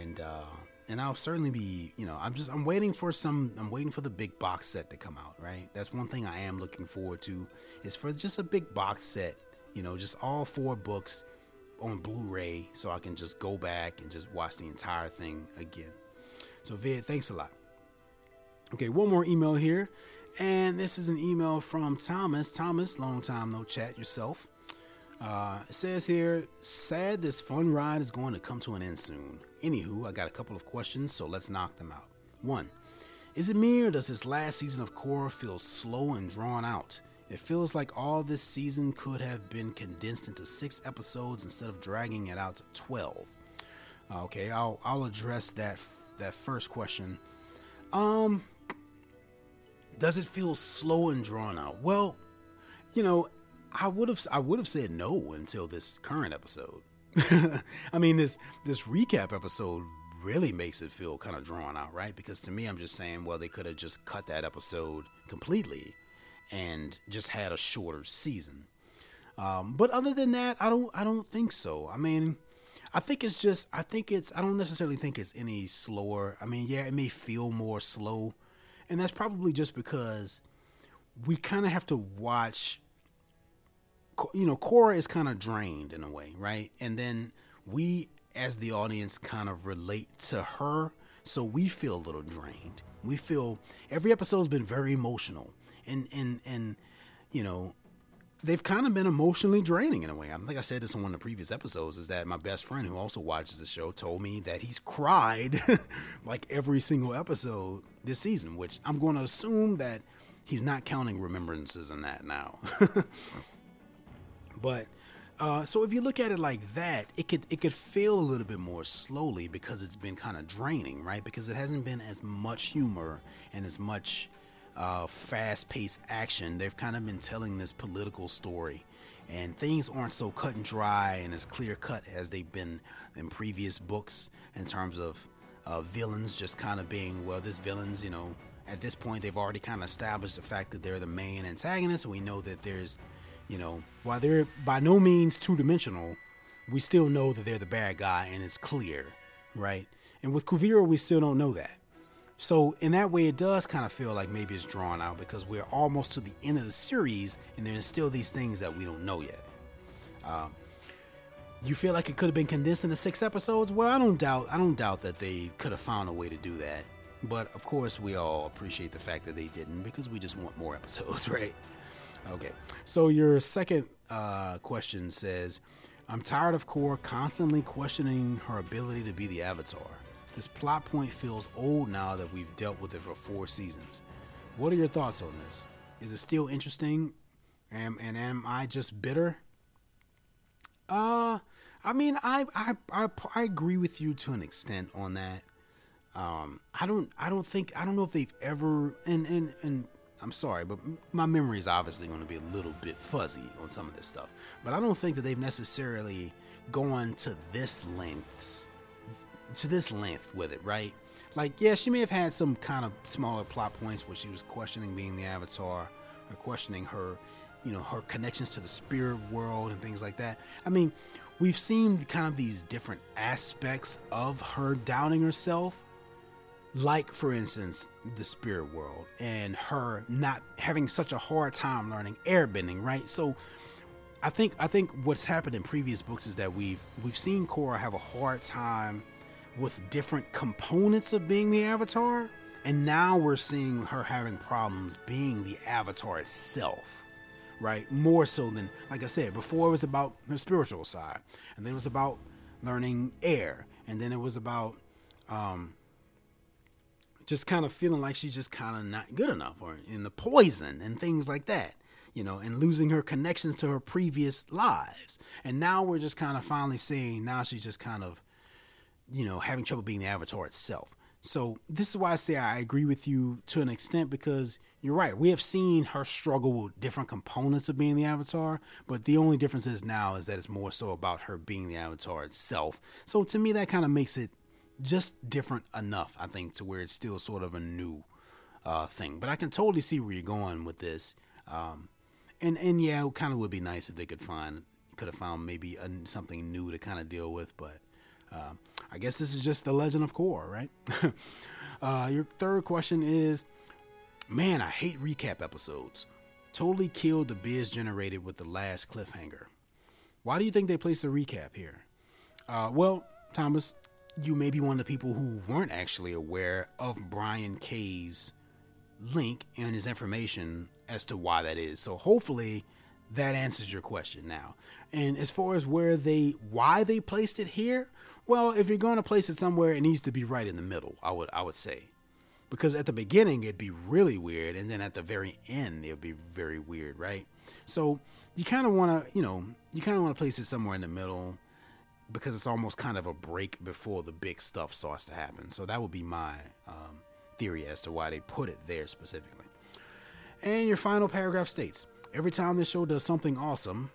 and uh, and I'll certainly be. You know, I'm just I'm waiting for some. I'm waiting for the big box set to come out. Right, that's one thing I am looking forward to. Is for just a big box set. You know, just all four books on Blu-ray, so I can just go back and just watch the entire thing again. So Vid, thanks a lot. Okay, one more email here. And this is an email from Thomas. Thomas, long time no chat yourself. Uh, it says here, sad this fun ride is going to come to an end soon. Anywho, I got a couple of questions, so let's knock them out. One, is it me or does this last season of Korra feel slow and drawn out? It feels like all this season could have been condensed into six episodes instead of dragging it out to 12. Okay, I'll, I'll address that, that first question. Um, does it feel slow and drawn out? Well, you know, I would have I would have said no until this current episode. I mean, this this recap episode really makes it feel kind of drawn out, right? Because to me, I'm just saying, well, they could have just cut that episode completely and just had a shorter season. Um, but other than that, I don't I don't think so. I mean, I think it's just I think it's I don't necessarily think it's any slower. I mean, yeah, it may feel more slow, and that's probably just because we kind of have to watch. You know, Korra is kind of drained in a way, right? And then we, as the audience, kind of relate to her, so we feel a little drained. We feel every episode's been very emotional, and and and you know, they've kind of been emotionally draining in a way. I think I said this in one of the previous episodes is that my best friend who also watches the show told me that he's cried like every single episode this season, which I'm going to assume that he's not counting remembrances in that now. but uh, so if you look at it like that, it could it could feel a little bit more slowly because it's been kind of draining, right? Because it hasn't been as much humor and as much uh, fast paced action. They've kind of been telling this political story, and things aren't so cut and dry and as clear cut as they've been in previous books in terms of uh, villains just kind of being, well, this villain's, you know, at this point they've already kind of established the fact that they're the main antagonist. We know that there's, you know, while they're by no means two dimensional, we still know that they're the bad guy and it's clear, right? And with Kuvira, we still don't know that. So in that way, it does kind of feel like maybe it's drawn out because we're almost to the end of the series, and there's still these things that we don't know yet. Um, you feel like it could have been condensed into six episodes? Well, I don't doubt. I don't doubt that they could have found a way to do that. But of course, we all appreciate the fact that they didn't because we just want more episodes, right? Okay. So your second uh, question says, "I'm tired of Korra constantly questioning her ability to be the Avatar." This plot point feels old now that we've dealt with it for four seasons. What are your thoughts on this? Is it still interesting? Am, and am I just bitter? Uh, I mean, I, I, I, I agree with you to an extent on that. Um, I don't, I don't think, I don't know if they've ever, and, and, and I'm sorry, but my memory is obviously going to be a little bit fuzzy on some of this stuff. But I don't think that they've necessarily gone to this lengths to this length with it, right? Like, yeah, she may have had some kind of smaller plot points where she was questioning being the Avatar or questioning her, you know, her connections to the spirit world and things like that. I mean, we've seen kind of these different aspects of her doubting herself, like, for instance, the spirit world and her not having such a hard time learning airbending, right? So, I think I think what's happened in previous books is that we've we've seen Korra have a hard time with different components of being the avatar. And now we're seeing her having problems being the avatar itself, right? More so than, like I said, before it was about her spiritual side, and then it was about learning air, and then it was about um, just kind of feeling like she's just kind of not good enough, or in the poison and things like that, you know, and losing her connections to her previous lives. And now we're just kind of finally seeing now she's just kind of you know, having trouble being the avatar itself. So this is why I say I agree with you to an extent because you're right. We have seen her struggle with different components of being the avatar, but the only difference is now is that it's more so about her being the avatar itself. So to me, that kind of makes it just different enough, I think, to where it's still sort of a new uh, thing. But I can totally see where you're going with this. Um, and and yeah, it kind of would be nice if they could find could have found maybe a, something new to kind of deal with, but. Uh, I guess this is just the legend of Korra, right? uh, your third question is Man, I hate recap episodes. Totally killed the biz generated with the last cliffhanger. Why do you think they placed a recap here? Uh, well, Thomas, you may be one of the people who weren't actually aware of Bryan K's link and his information as to why that is. So hopefully that answers your question now. And as far as where they why they placed it here, well, if you're going to place it somewhere, it needs to be right in the middle. I would I would say, because at the beginning it'd be really weird, and then at the very end it'd be very weird, right? So you kind of want to, you know, you kind of want to place it somewhere in the middle because it's almost kind of a break before the big stuff starts to happen. So that would be my um, theory as to why they put it there specifically. And your final paragraph states: Every time this show does something awesome,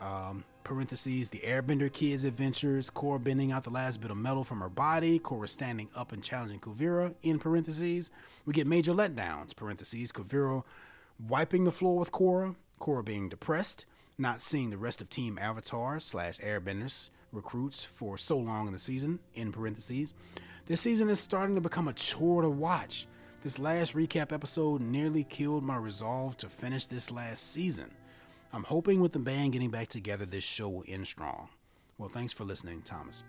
Um, parentheses, the Airbender Kids adventures, Korra bending out the last bit of metal from her body, Korra standing up and challenging Kuvira, in parentheses. We get major letdowns, parentheses, Kuvira wiping the floor with Korra, Korra being depressed, not seeing the rest of Team Avatar slash Airbenders recruits for so long in the season, in parentheses. This season is starting to become a chore to watch. This last recap episode nearly killed my resolve to finish this last season. I'm hoping with the band getting back together, this show will end strong. Well, thanks for listening, Thomas.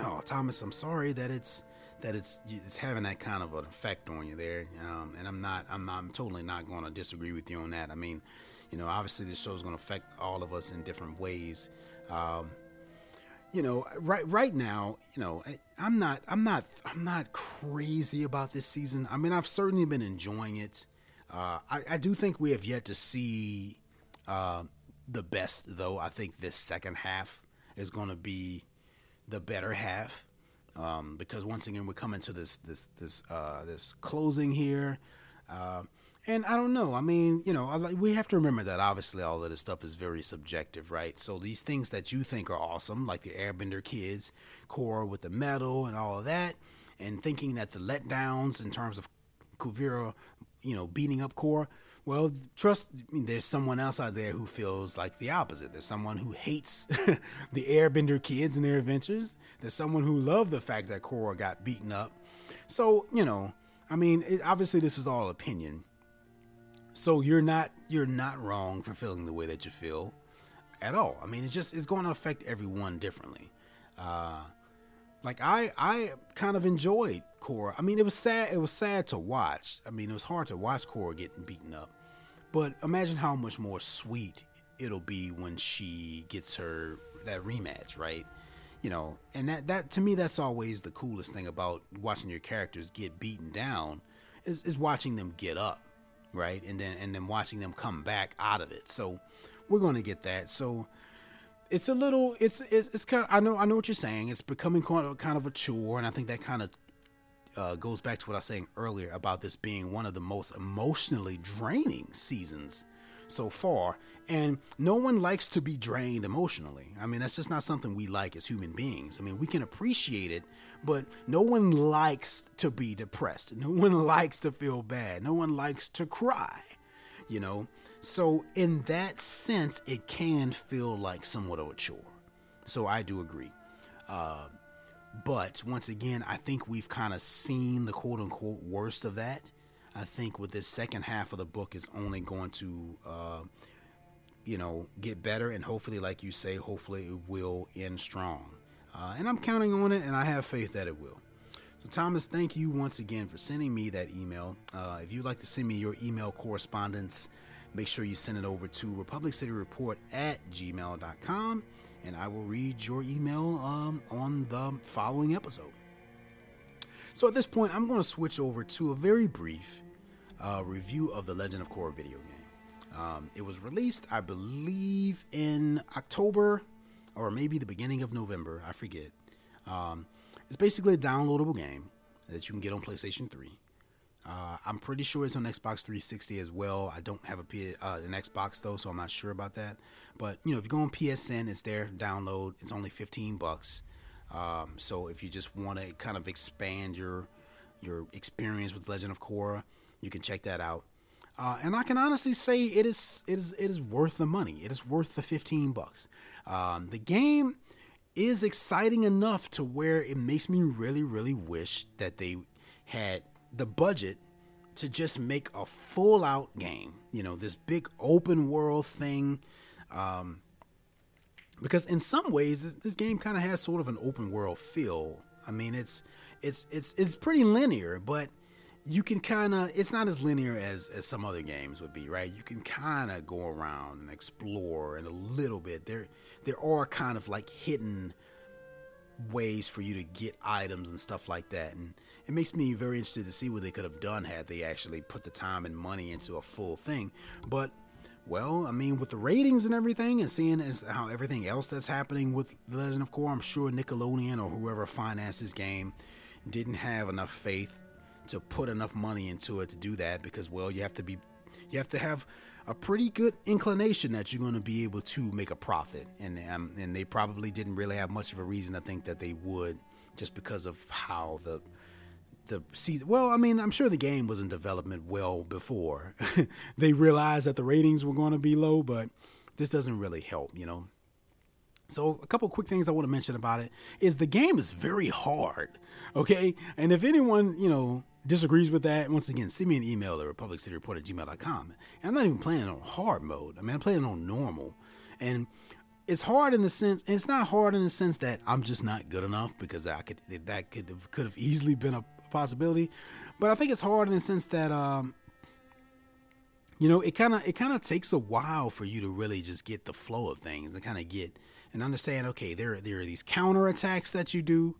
Oh, Thomas, I'm sorry that it's that it's it's having that kind of an effect on you there. Um, and I'm not, I'm not, I'm totally not going to disagree with you on that. I mean, you know, obviously this show is going to affect all of us in different ways. Um, you know, right right now, you know, I'm not, I'm not, I'm not crazy about this season. I mean, I've certainly been enjoying it. Uh, I, I do think we have yet to see uh, the best, though. I think this second half is going to be the better half um, because once again we're coming to this this this uh, this closing here. And I don't know. I mean, you know, we have to remember that obviously all of this stuff is very subjective, right? So these things that you think are awesome, like the Airbender kids, Korra with the metal and all of that, and thinking that the letdowns in terms of Kuvira, you know, beating up Korra, well, trust I mean, there's someone else out there who feels like the opposite. There's someone who hates the Airbender kids and their adventures. There's someone who loved the fact that Korra got beaten up. So, you know, I mean, it, obviously this is all opinion. So you're not you're not wrong for feeling the way that you feel at all. I mean, it's just it's going to affect everyone differently. Uh, like I I kind of enjoyed Korra. I mean, it was sad. It was sad to watch. I mean, it was hard to watch Korra getting beaten up. But imagine how much more sweet it'll be when she gets her that rematch, right? You know, and that that to me that's always the coolest thing about watching your characters get beaten down is is watching them get up right? And then and then watching them come back out of it. So we're going to get that. So it's a little it's it's, it's kind of, I know I know what you're saying. It's becoming kind of, kind of a chore and I think that kind of uh, goes back to what I was saying earlier about this being one of the most emotionally draining seasons so far. And no one likes to be drained emotionally. I mean, that's just not something we like as human beings. I mean, we can appreciate it, but no one likes to be depressed. No one likes to feel bad. No one likes to cry, you know? So, in that sense, it can feel like somewhat of a chore. So, I do agree. Uh, but once again, I think we've kind of seen the quote unquote worst of that. I think with this second half of the book is only going to, uh, you know, get better, and hopefully, like you say, hopefully it will end strong. Uh, and I'm counting on it, and I have faith that it will. So, Thomas, thank you once again for sending me that email. Uh, if you'd like to send me your email correspondence, make sure you send it over to republiccityreport at gmail.com, and I will read your email um, on the following episode. So, at this point, I'm going to switch over to a very brief uh, review of the Legend of Korra video game. Um, it was released, I believe, in October or maybe the beginning of November. I forget. Um, it's basically a downloadable game that you can get on PlayStation 3. Uh, I'm pretty sure it's on Xbox 360 as well. I don't have a P- uh, an Xbox though, so I'm not sure about that. But you know, if you go on PSN, it's there. Download. It's only 15 bucks. Um, so if you just want to kind of expand your your experience with Legend of Korra, you can check that out. Uh, and I can honestly say it is it is it is worth the money. It is worth the 15 bucks. Um, the game is exciting enough to where it makes me really really wish that they had the budget to just make a full out game. You know, this big open world thing. Um, because in some ways this game kind of has sort of an open world feel. I mean, it's it's it's it's pretty linear, but you can kind of it's not as linear as as some other games would be right? You can kind of go around and explore and a little bit. There there are kind of like hidden ways for you to get items and stuff like that and it makes me very interested to see what they could have done had they actually put the time and money into a full thing. But well i mean with the ratings and everything and seeing as how everything else that's happening with the legend of korra i'm sure nickelodeon or whoever financed this game didn't have enough faith to put enough money into it to do that because well you have to be you have to have a pretty good inclination that you're going to be able to make a profit, and um, and they probably didn't really have much of a reason to think that they would, just because of how the the season. Well, I mean, I'm sure the game was in development well before they realized that the ratings were going to be low, but this doesn't really help, you know. So, a couple quick things I want to mention about it is the game is very hard, okay? And if anyone, you know, disagrees with that, once again, send me an email at republiccityreport at gmail.com. And I'm not even playing on hard mode. I mean, I'm playing on normal. And it's hard in the sense, it's not hard in the sense that I'm just not good enough because I could, that could have, could have easily been a possibility. But I think it's hard in the sense that, um, you know, it kind of it kind of takes a while for you to really just get the flow of things and kind of get and understand. Okay, there there are these counter attacks that you do.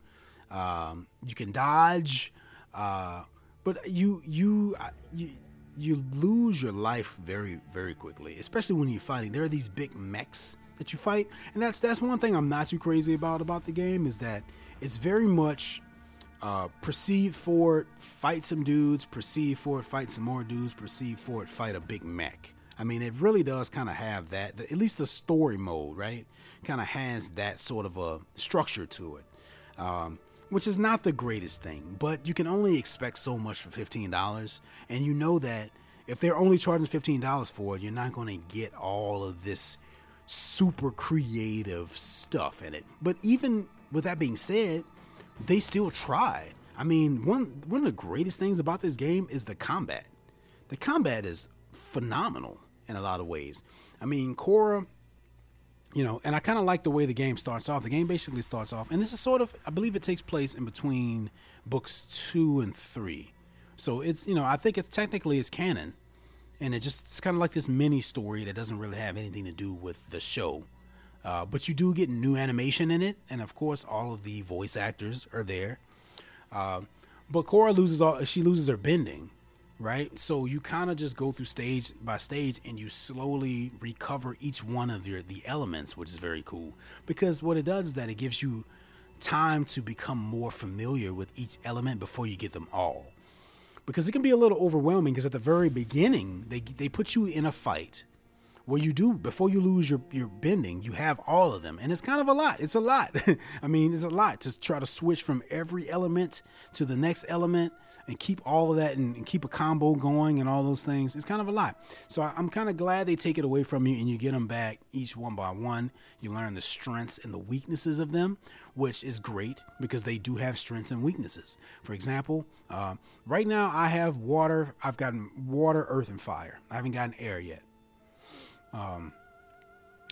Um, you can dodge, uh, but you you uh, you you lose your life very very quickly, especially when you're fighting. There are these big mechs that you fight, and that's that's one thing I'm not too crazy about about the game is that it's very much uh, proceed forward, fight some dudes, proceed forward, fight some more dudes, proceed forward, fight a big mech. I mean, it really does kind of have that, at least the story mode, right? Kind of has that sort of a structure to it, um, which is not the greatest thing, but you can only expect so much for $15. And you know that if they're only charging $15 for it, you're not going to get all of this super creative stuff in it. But even with that being said, they still tried. I mean, one one of the greatest things about this game is the combat. The combat is phenomenal in a lot of ways. I mean, Korra, you know, and I kind of like the way the game starts off. The game basically starts off, and this is sort of, I believe it takes place in between books two and three. So it's, you know, I think it's technically it's canon, and it just it's kind of like this mini story that doesn't really have anything to do with the show. Uh, but you do get new animation in it, and of course, all of the voice actors are there. Uh, but Korra loses all; she loses her bending, right? So you kind of just go through stage by stage, and you slowly recover each one of your the elements, which is very cool. Because what it does is that it gives you time to become more familiar with each element before you get them all. Because it can be a little overwhelming. Because at the very beginning, they they put you in a fight where you do before you lose your your bending, you have all of them, and it's kind of a lot. It's a lot. I mean, it's a lot to try to switch from every element to the next element and keep all of that and, and keep a combo going and all those things. It's kind of a lot. So I, I'm kind of glad they take it away from you and you get them back each one by one. You learn the strengths and the weaknesses of them, which is great because they do have strengths and weaknesses. For example, uh, right now I have water. I've gotten water, earth, and fire. I haven't gotten air yet. Um,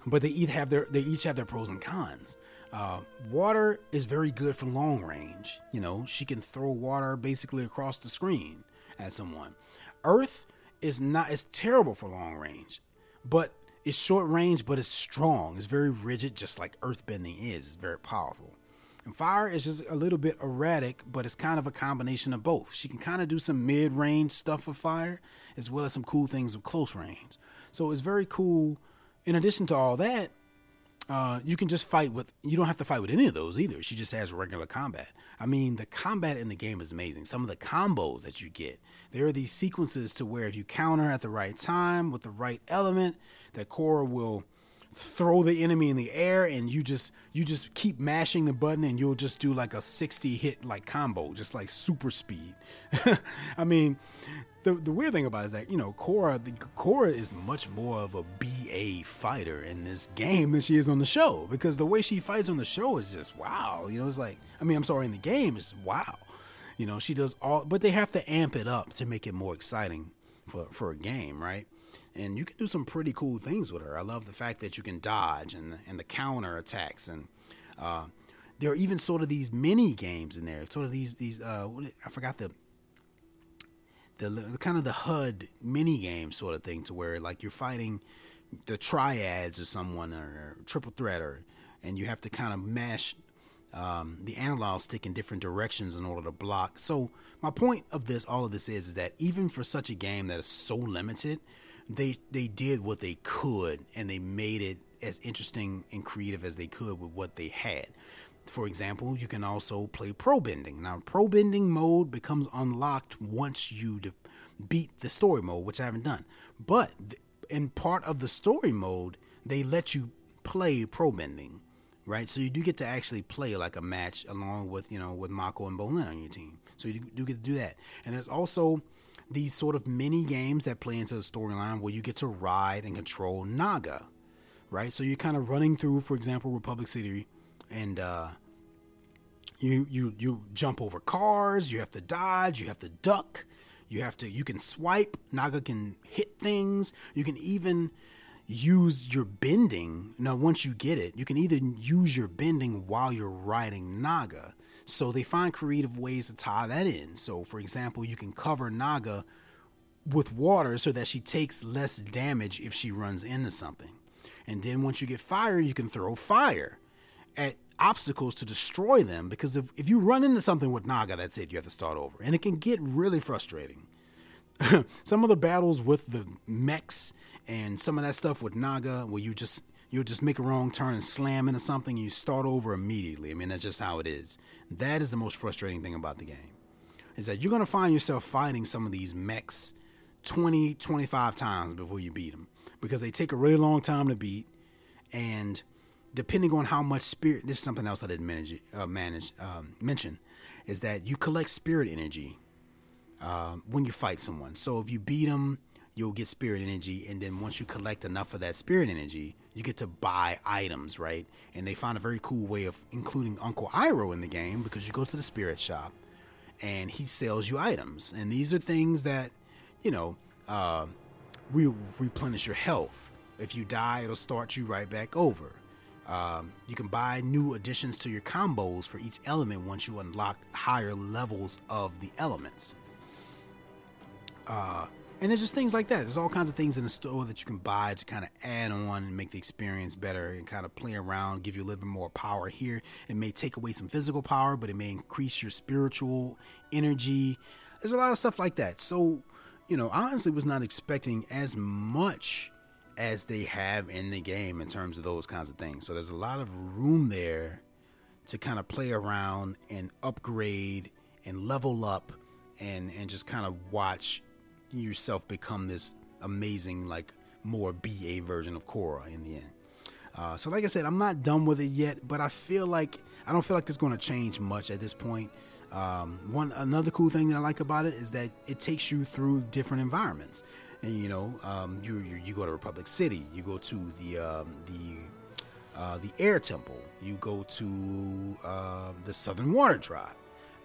but they each have their they each have their pros and cons. Uh, water is very good for long range. You know, she can throw water basically across the screen at someone. Earth is not as terrible for long range, but it's short range, but it's strong. It's very rigid, just like earthbending is. It's very powerful. And fire is just a little bit erratic, but it's kind of a combination of both. She can kind of do some mid range stuff with fire, as well as some cool things with close range. So it's very cool. In addition to all that, uh, you can just fight with. You don't have to fight with any of those either. She just has regular combat. I mean, the combat in the game is amazing. Some of the combos that you get. There are these sequences to where if you counter at the right time with the right element, that Korra will throw the enemy in the air and you just you just keep mashing the button and you'll just do like a 60 hit like combo just like super speed i mean the the weird thing about it is that you know Korra the Korra is much more of a BA fighter in this game than she is on the show because the way she fights on the show is just wow. You know, it's like I mean I'm sorry in the game it's wow. You know, she does all, but they have to amp it up to make it more exciting for for a game, right? And you can do some pretty cool things with her. I love the fact that you can dodge and and the counter attacks and. Uh, there are even sort of these mini games in there, sort of these these uh, I forgot the the, the kind of the HUD mini game sort of thing, to where like you're fighting the triads or someone or, or triple threat, or and you have to kind of mash um, the analog stick in different directions in order to block. So my point of this, all of this is, is that even for such a game that is so limited, they they did what they could and they made it as interesting and creative as they could with what they had. For example, you can also play pro bending. Now, pro bending mode becomes unlocked once you de- beat the story mode, which I haven't done. But th- in part of the story mode, they let you play pro bending, right? So you do get to actually play like a match along with you know with Mako and Bolin on your team. So you do get to do that. And there's also these sort of mini games that play into the storyline where you get to ride and control Naga, right? So you're kind of running through, for example, Republic City, and uh, you you you jump over cars. You have to dodge. You have to duck. You have to. You can swipe. Naga can hit things. You can even use your bending. Now, once you get it, you can either use your bending while you're riding Naga. So they find creative ways to tie that in. So, for example, you can cover Naga with water so that she takes less damage if she runs into something. And then once you get fire, you can throw fire at obstacles to destroy them because if, if you run into something with Naga, that's it. You have to start over. And it can get really frustrating. some of the battles with the mechs and some of that stuff with Naga where you just you'll just make a wrong turn and slam into something and you start over immediately. I mean, that's just how it is. That is the most frustrating thing about the game. Is that you're going to find yourself fighting some of these mechs 20, 25 times before you beat them because they take a really long time to beat and depending on how much spirit this is something else I didn't manage uh, manage um, mention is that you collect spirit energy uh, when you fight someone. So if you beat them you'll get spirit energy and then once you collect enough of that spirit energy you get to buy items right? And they found a very cool way of including uncle iroh in the game because you go to the spirit shop and he sells you items. And these are things that you know uh, re- replenish your health. If you die it'll start you right back over. Um, you can buy new additions to your combos for each element once you unlock higher levels of the elements. Uh, and there's just things like that. There's all kinds of things in the store that you can buy to kind of add on and make the experience better and kind of play around, give you a little bit more power here. It may take away some physical power, but it may increase your spiritual energy. There's a lot of stuff like that. So, you know, I honestly was not expecting as much as they have in the game in terms of those kinds of things. So there's a lot of room there to kind of play around and upgrade and level up and and just kind of watch yourself become this amazing, like more BA version of Korra in the end. Uh, so, like I said, I'm not done with it yet, but I feel like I don't feel like it's going to change much at this point. Um, one another cool thing that I like about it is that it takes you through different environments, and you know, um, you, you, you go to Republic City, you go to the um, the uh, the Air Temple, you go to uh, the Southern Water Tribe,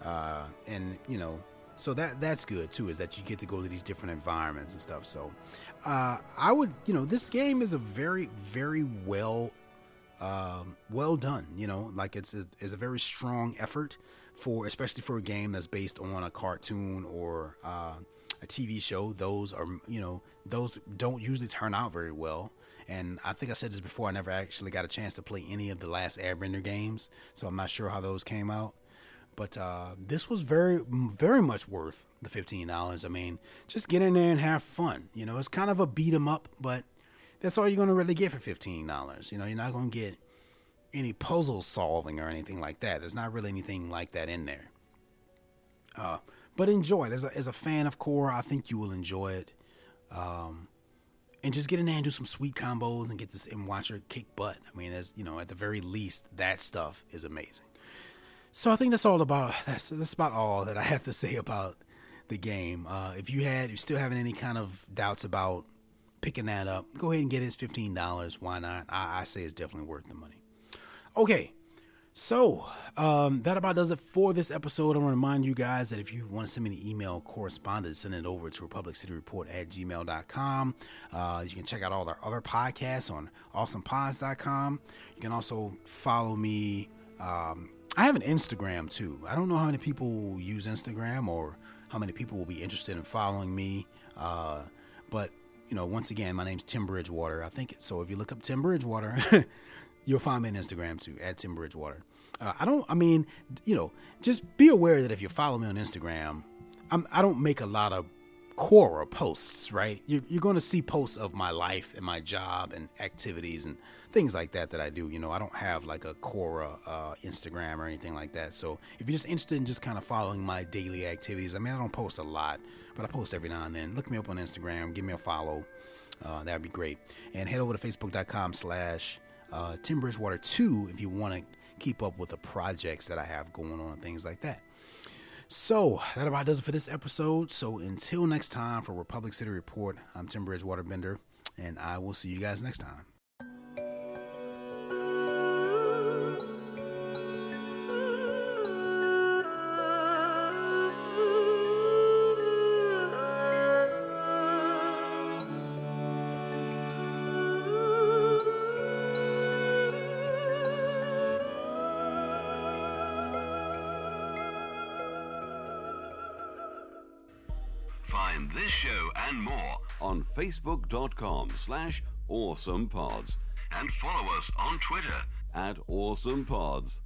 uh, and you know so that that's good too is that you get to go to these different environments and stuff so uh, i would you know this game is a very very well um, well done you know like it's a, it's a very strong effort for especially for a game that's based on a cartoon or uh, a tv show those are you know those don't usually turn out very well and I think I said this before. I never actually got a chance to play any of the last Airbender games, so I'm not sure how those came out. But uh, this was very, very much worth the fifteen dollars. I mean, just get in there and have fun. You know, it's kind of a beat 'em up, but that's all you're gonna really get for fifteen dollars. You know, you're not gonna get any puzzle solving or anything like that. There's not really anything like that in there. Uh, but enjoy it as a, as a fan of Korra. I think you will enjoy it. Um, and just get in there and do some sweet combos and get this and watch her kick butt. I mean, as you know, at the very least, that stuff is amazing. So I think that's all about that's that's about all that I have to say about the game. Uh, if you had, if you're still having any kind of doubts about picking that up, go ahead and get it. It's fifteen dollars. Why not? I, I, say it's definitely worth the money. Okay, so um, that about does it for this episode. I want to remind you guys that if you want to send me an email correspondence, send it over to republiccityreport City Report at gmail.com. Uh, you can check out all our other podcasts on awesomepods.com. You can also follow me. Um, I have an Instagram too. I don't know how many people use Instagram or how many people will be interested in following me. Uh, but you know, once again, my name's Tim Bridgewater. I think so. If you look up Tim Bridgewater, you'll find me on Instagram too at Tim Bridgewater. Uh, I don't. I mean, you know, just be aware that if you follow me on Instagram, I'm, I don't make a lot of Korra posts, right? You're, you're going to see posts of my life and my job and activities and things like that that I do. You know, I don't have like a Korra uh, Instagram or anything like that. So if you're just interested in just kind of following my daily activities, I mean, I don't post a lot, but I post every now and then. Look me up on Instagram, give me a follow. uh, that would be great. And head over to facebook.com slash uh, Tim Bridgewater 2 if you want to keep up with the projects that I have going on and things like that. So that about does it for this episode. So until next time for Republic City Report, I'm Tim Bridgewater Bender, and I will see you guys next time. facebook.com slash awesomepods and follow us on Twitter at awesomepods.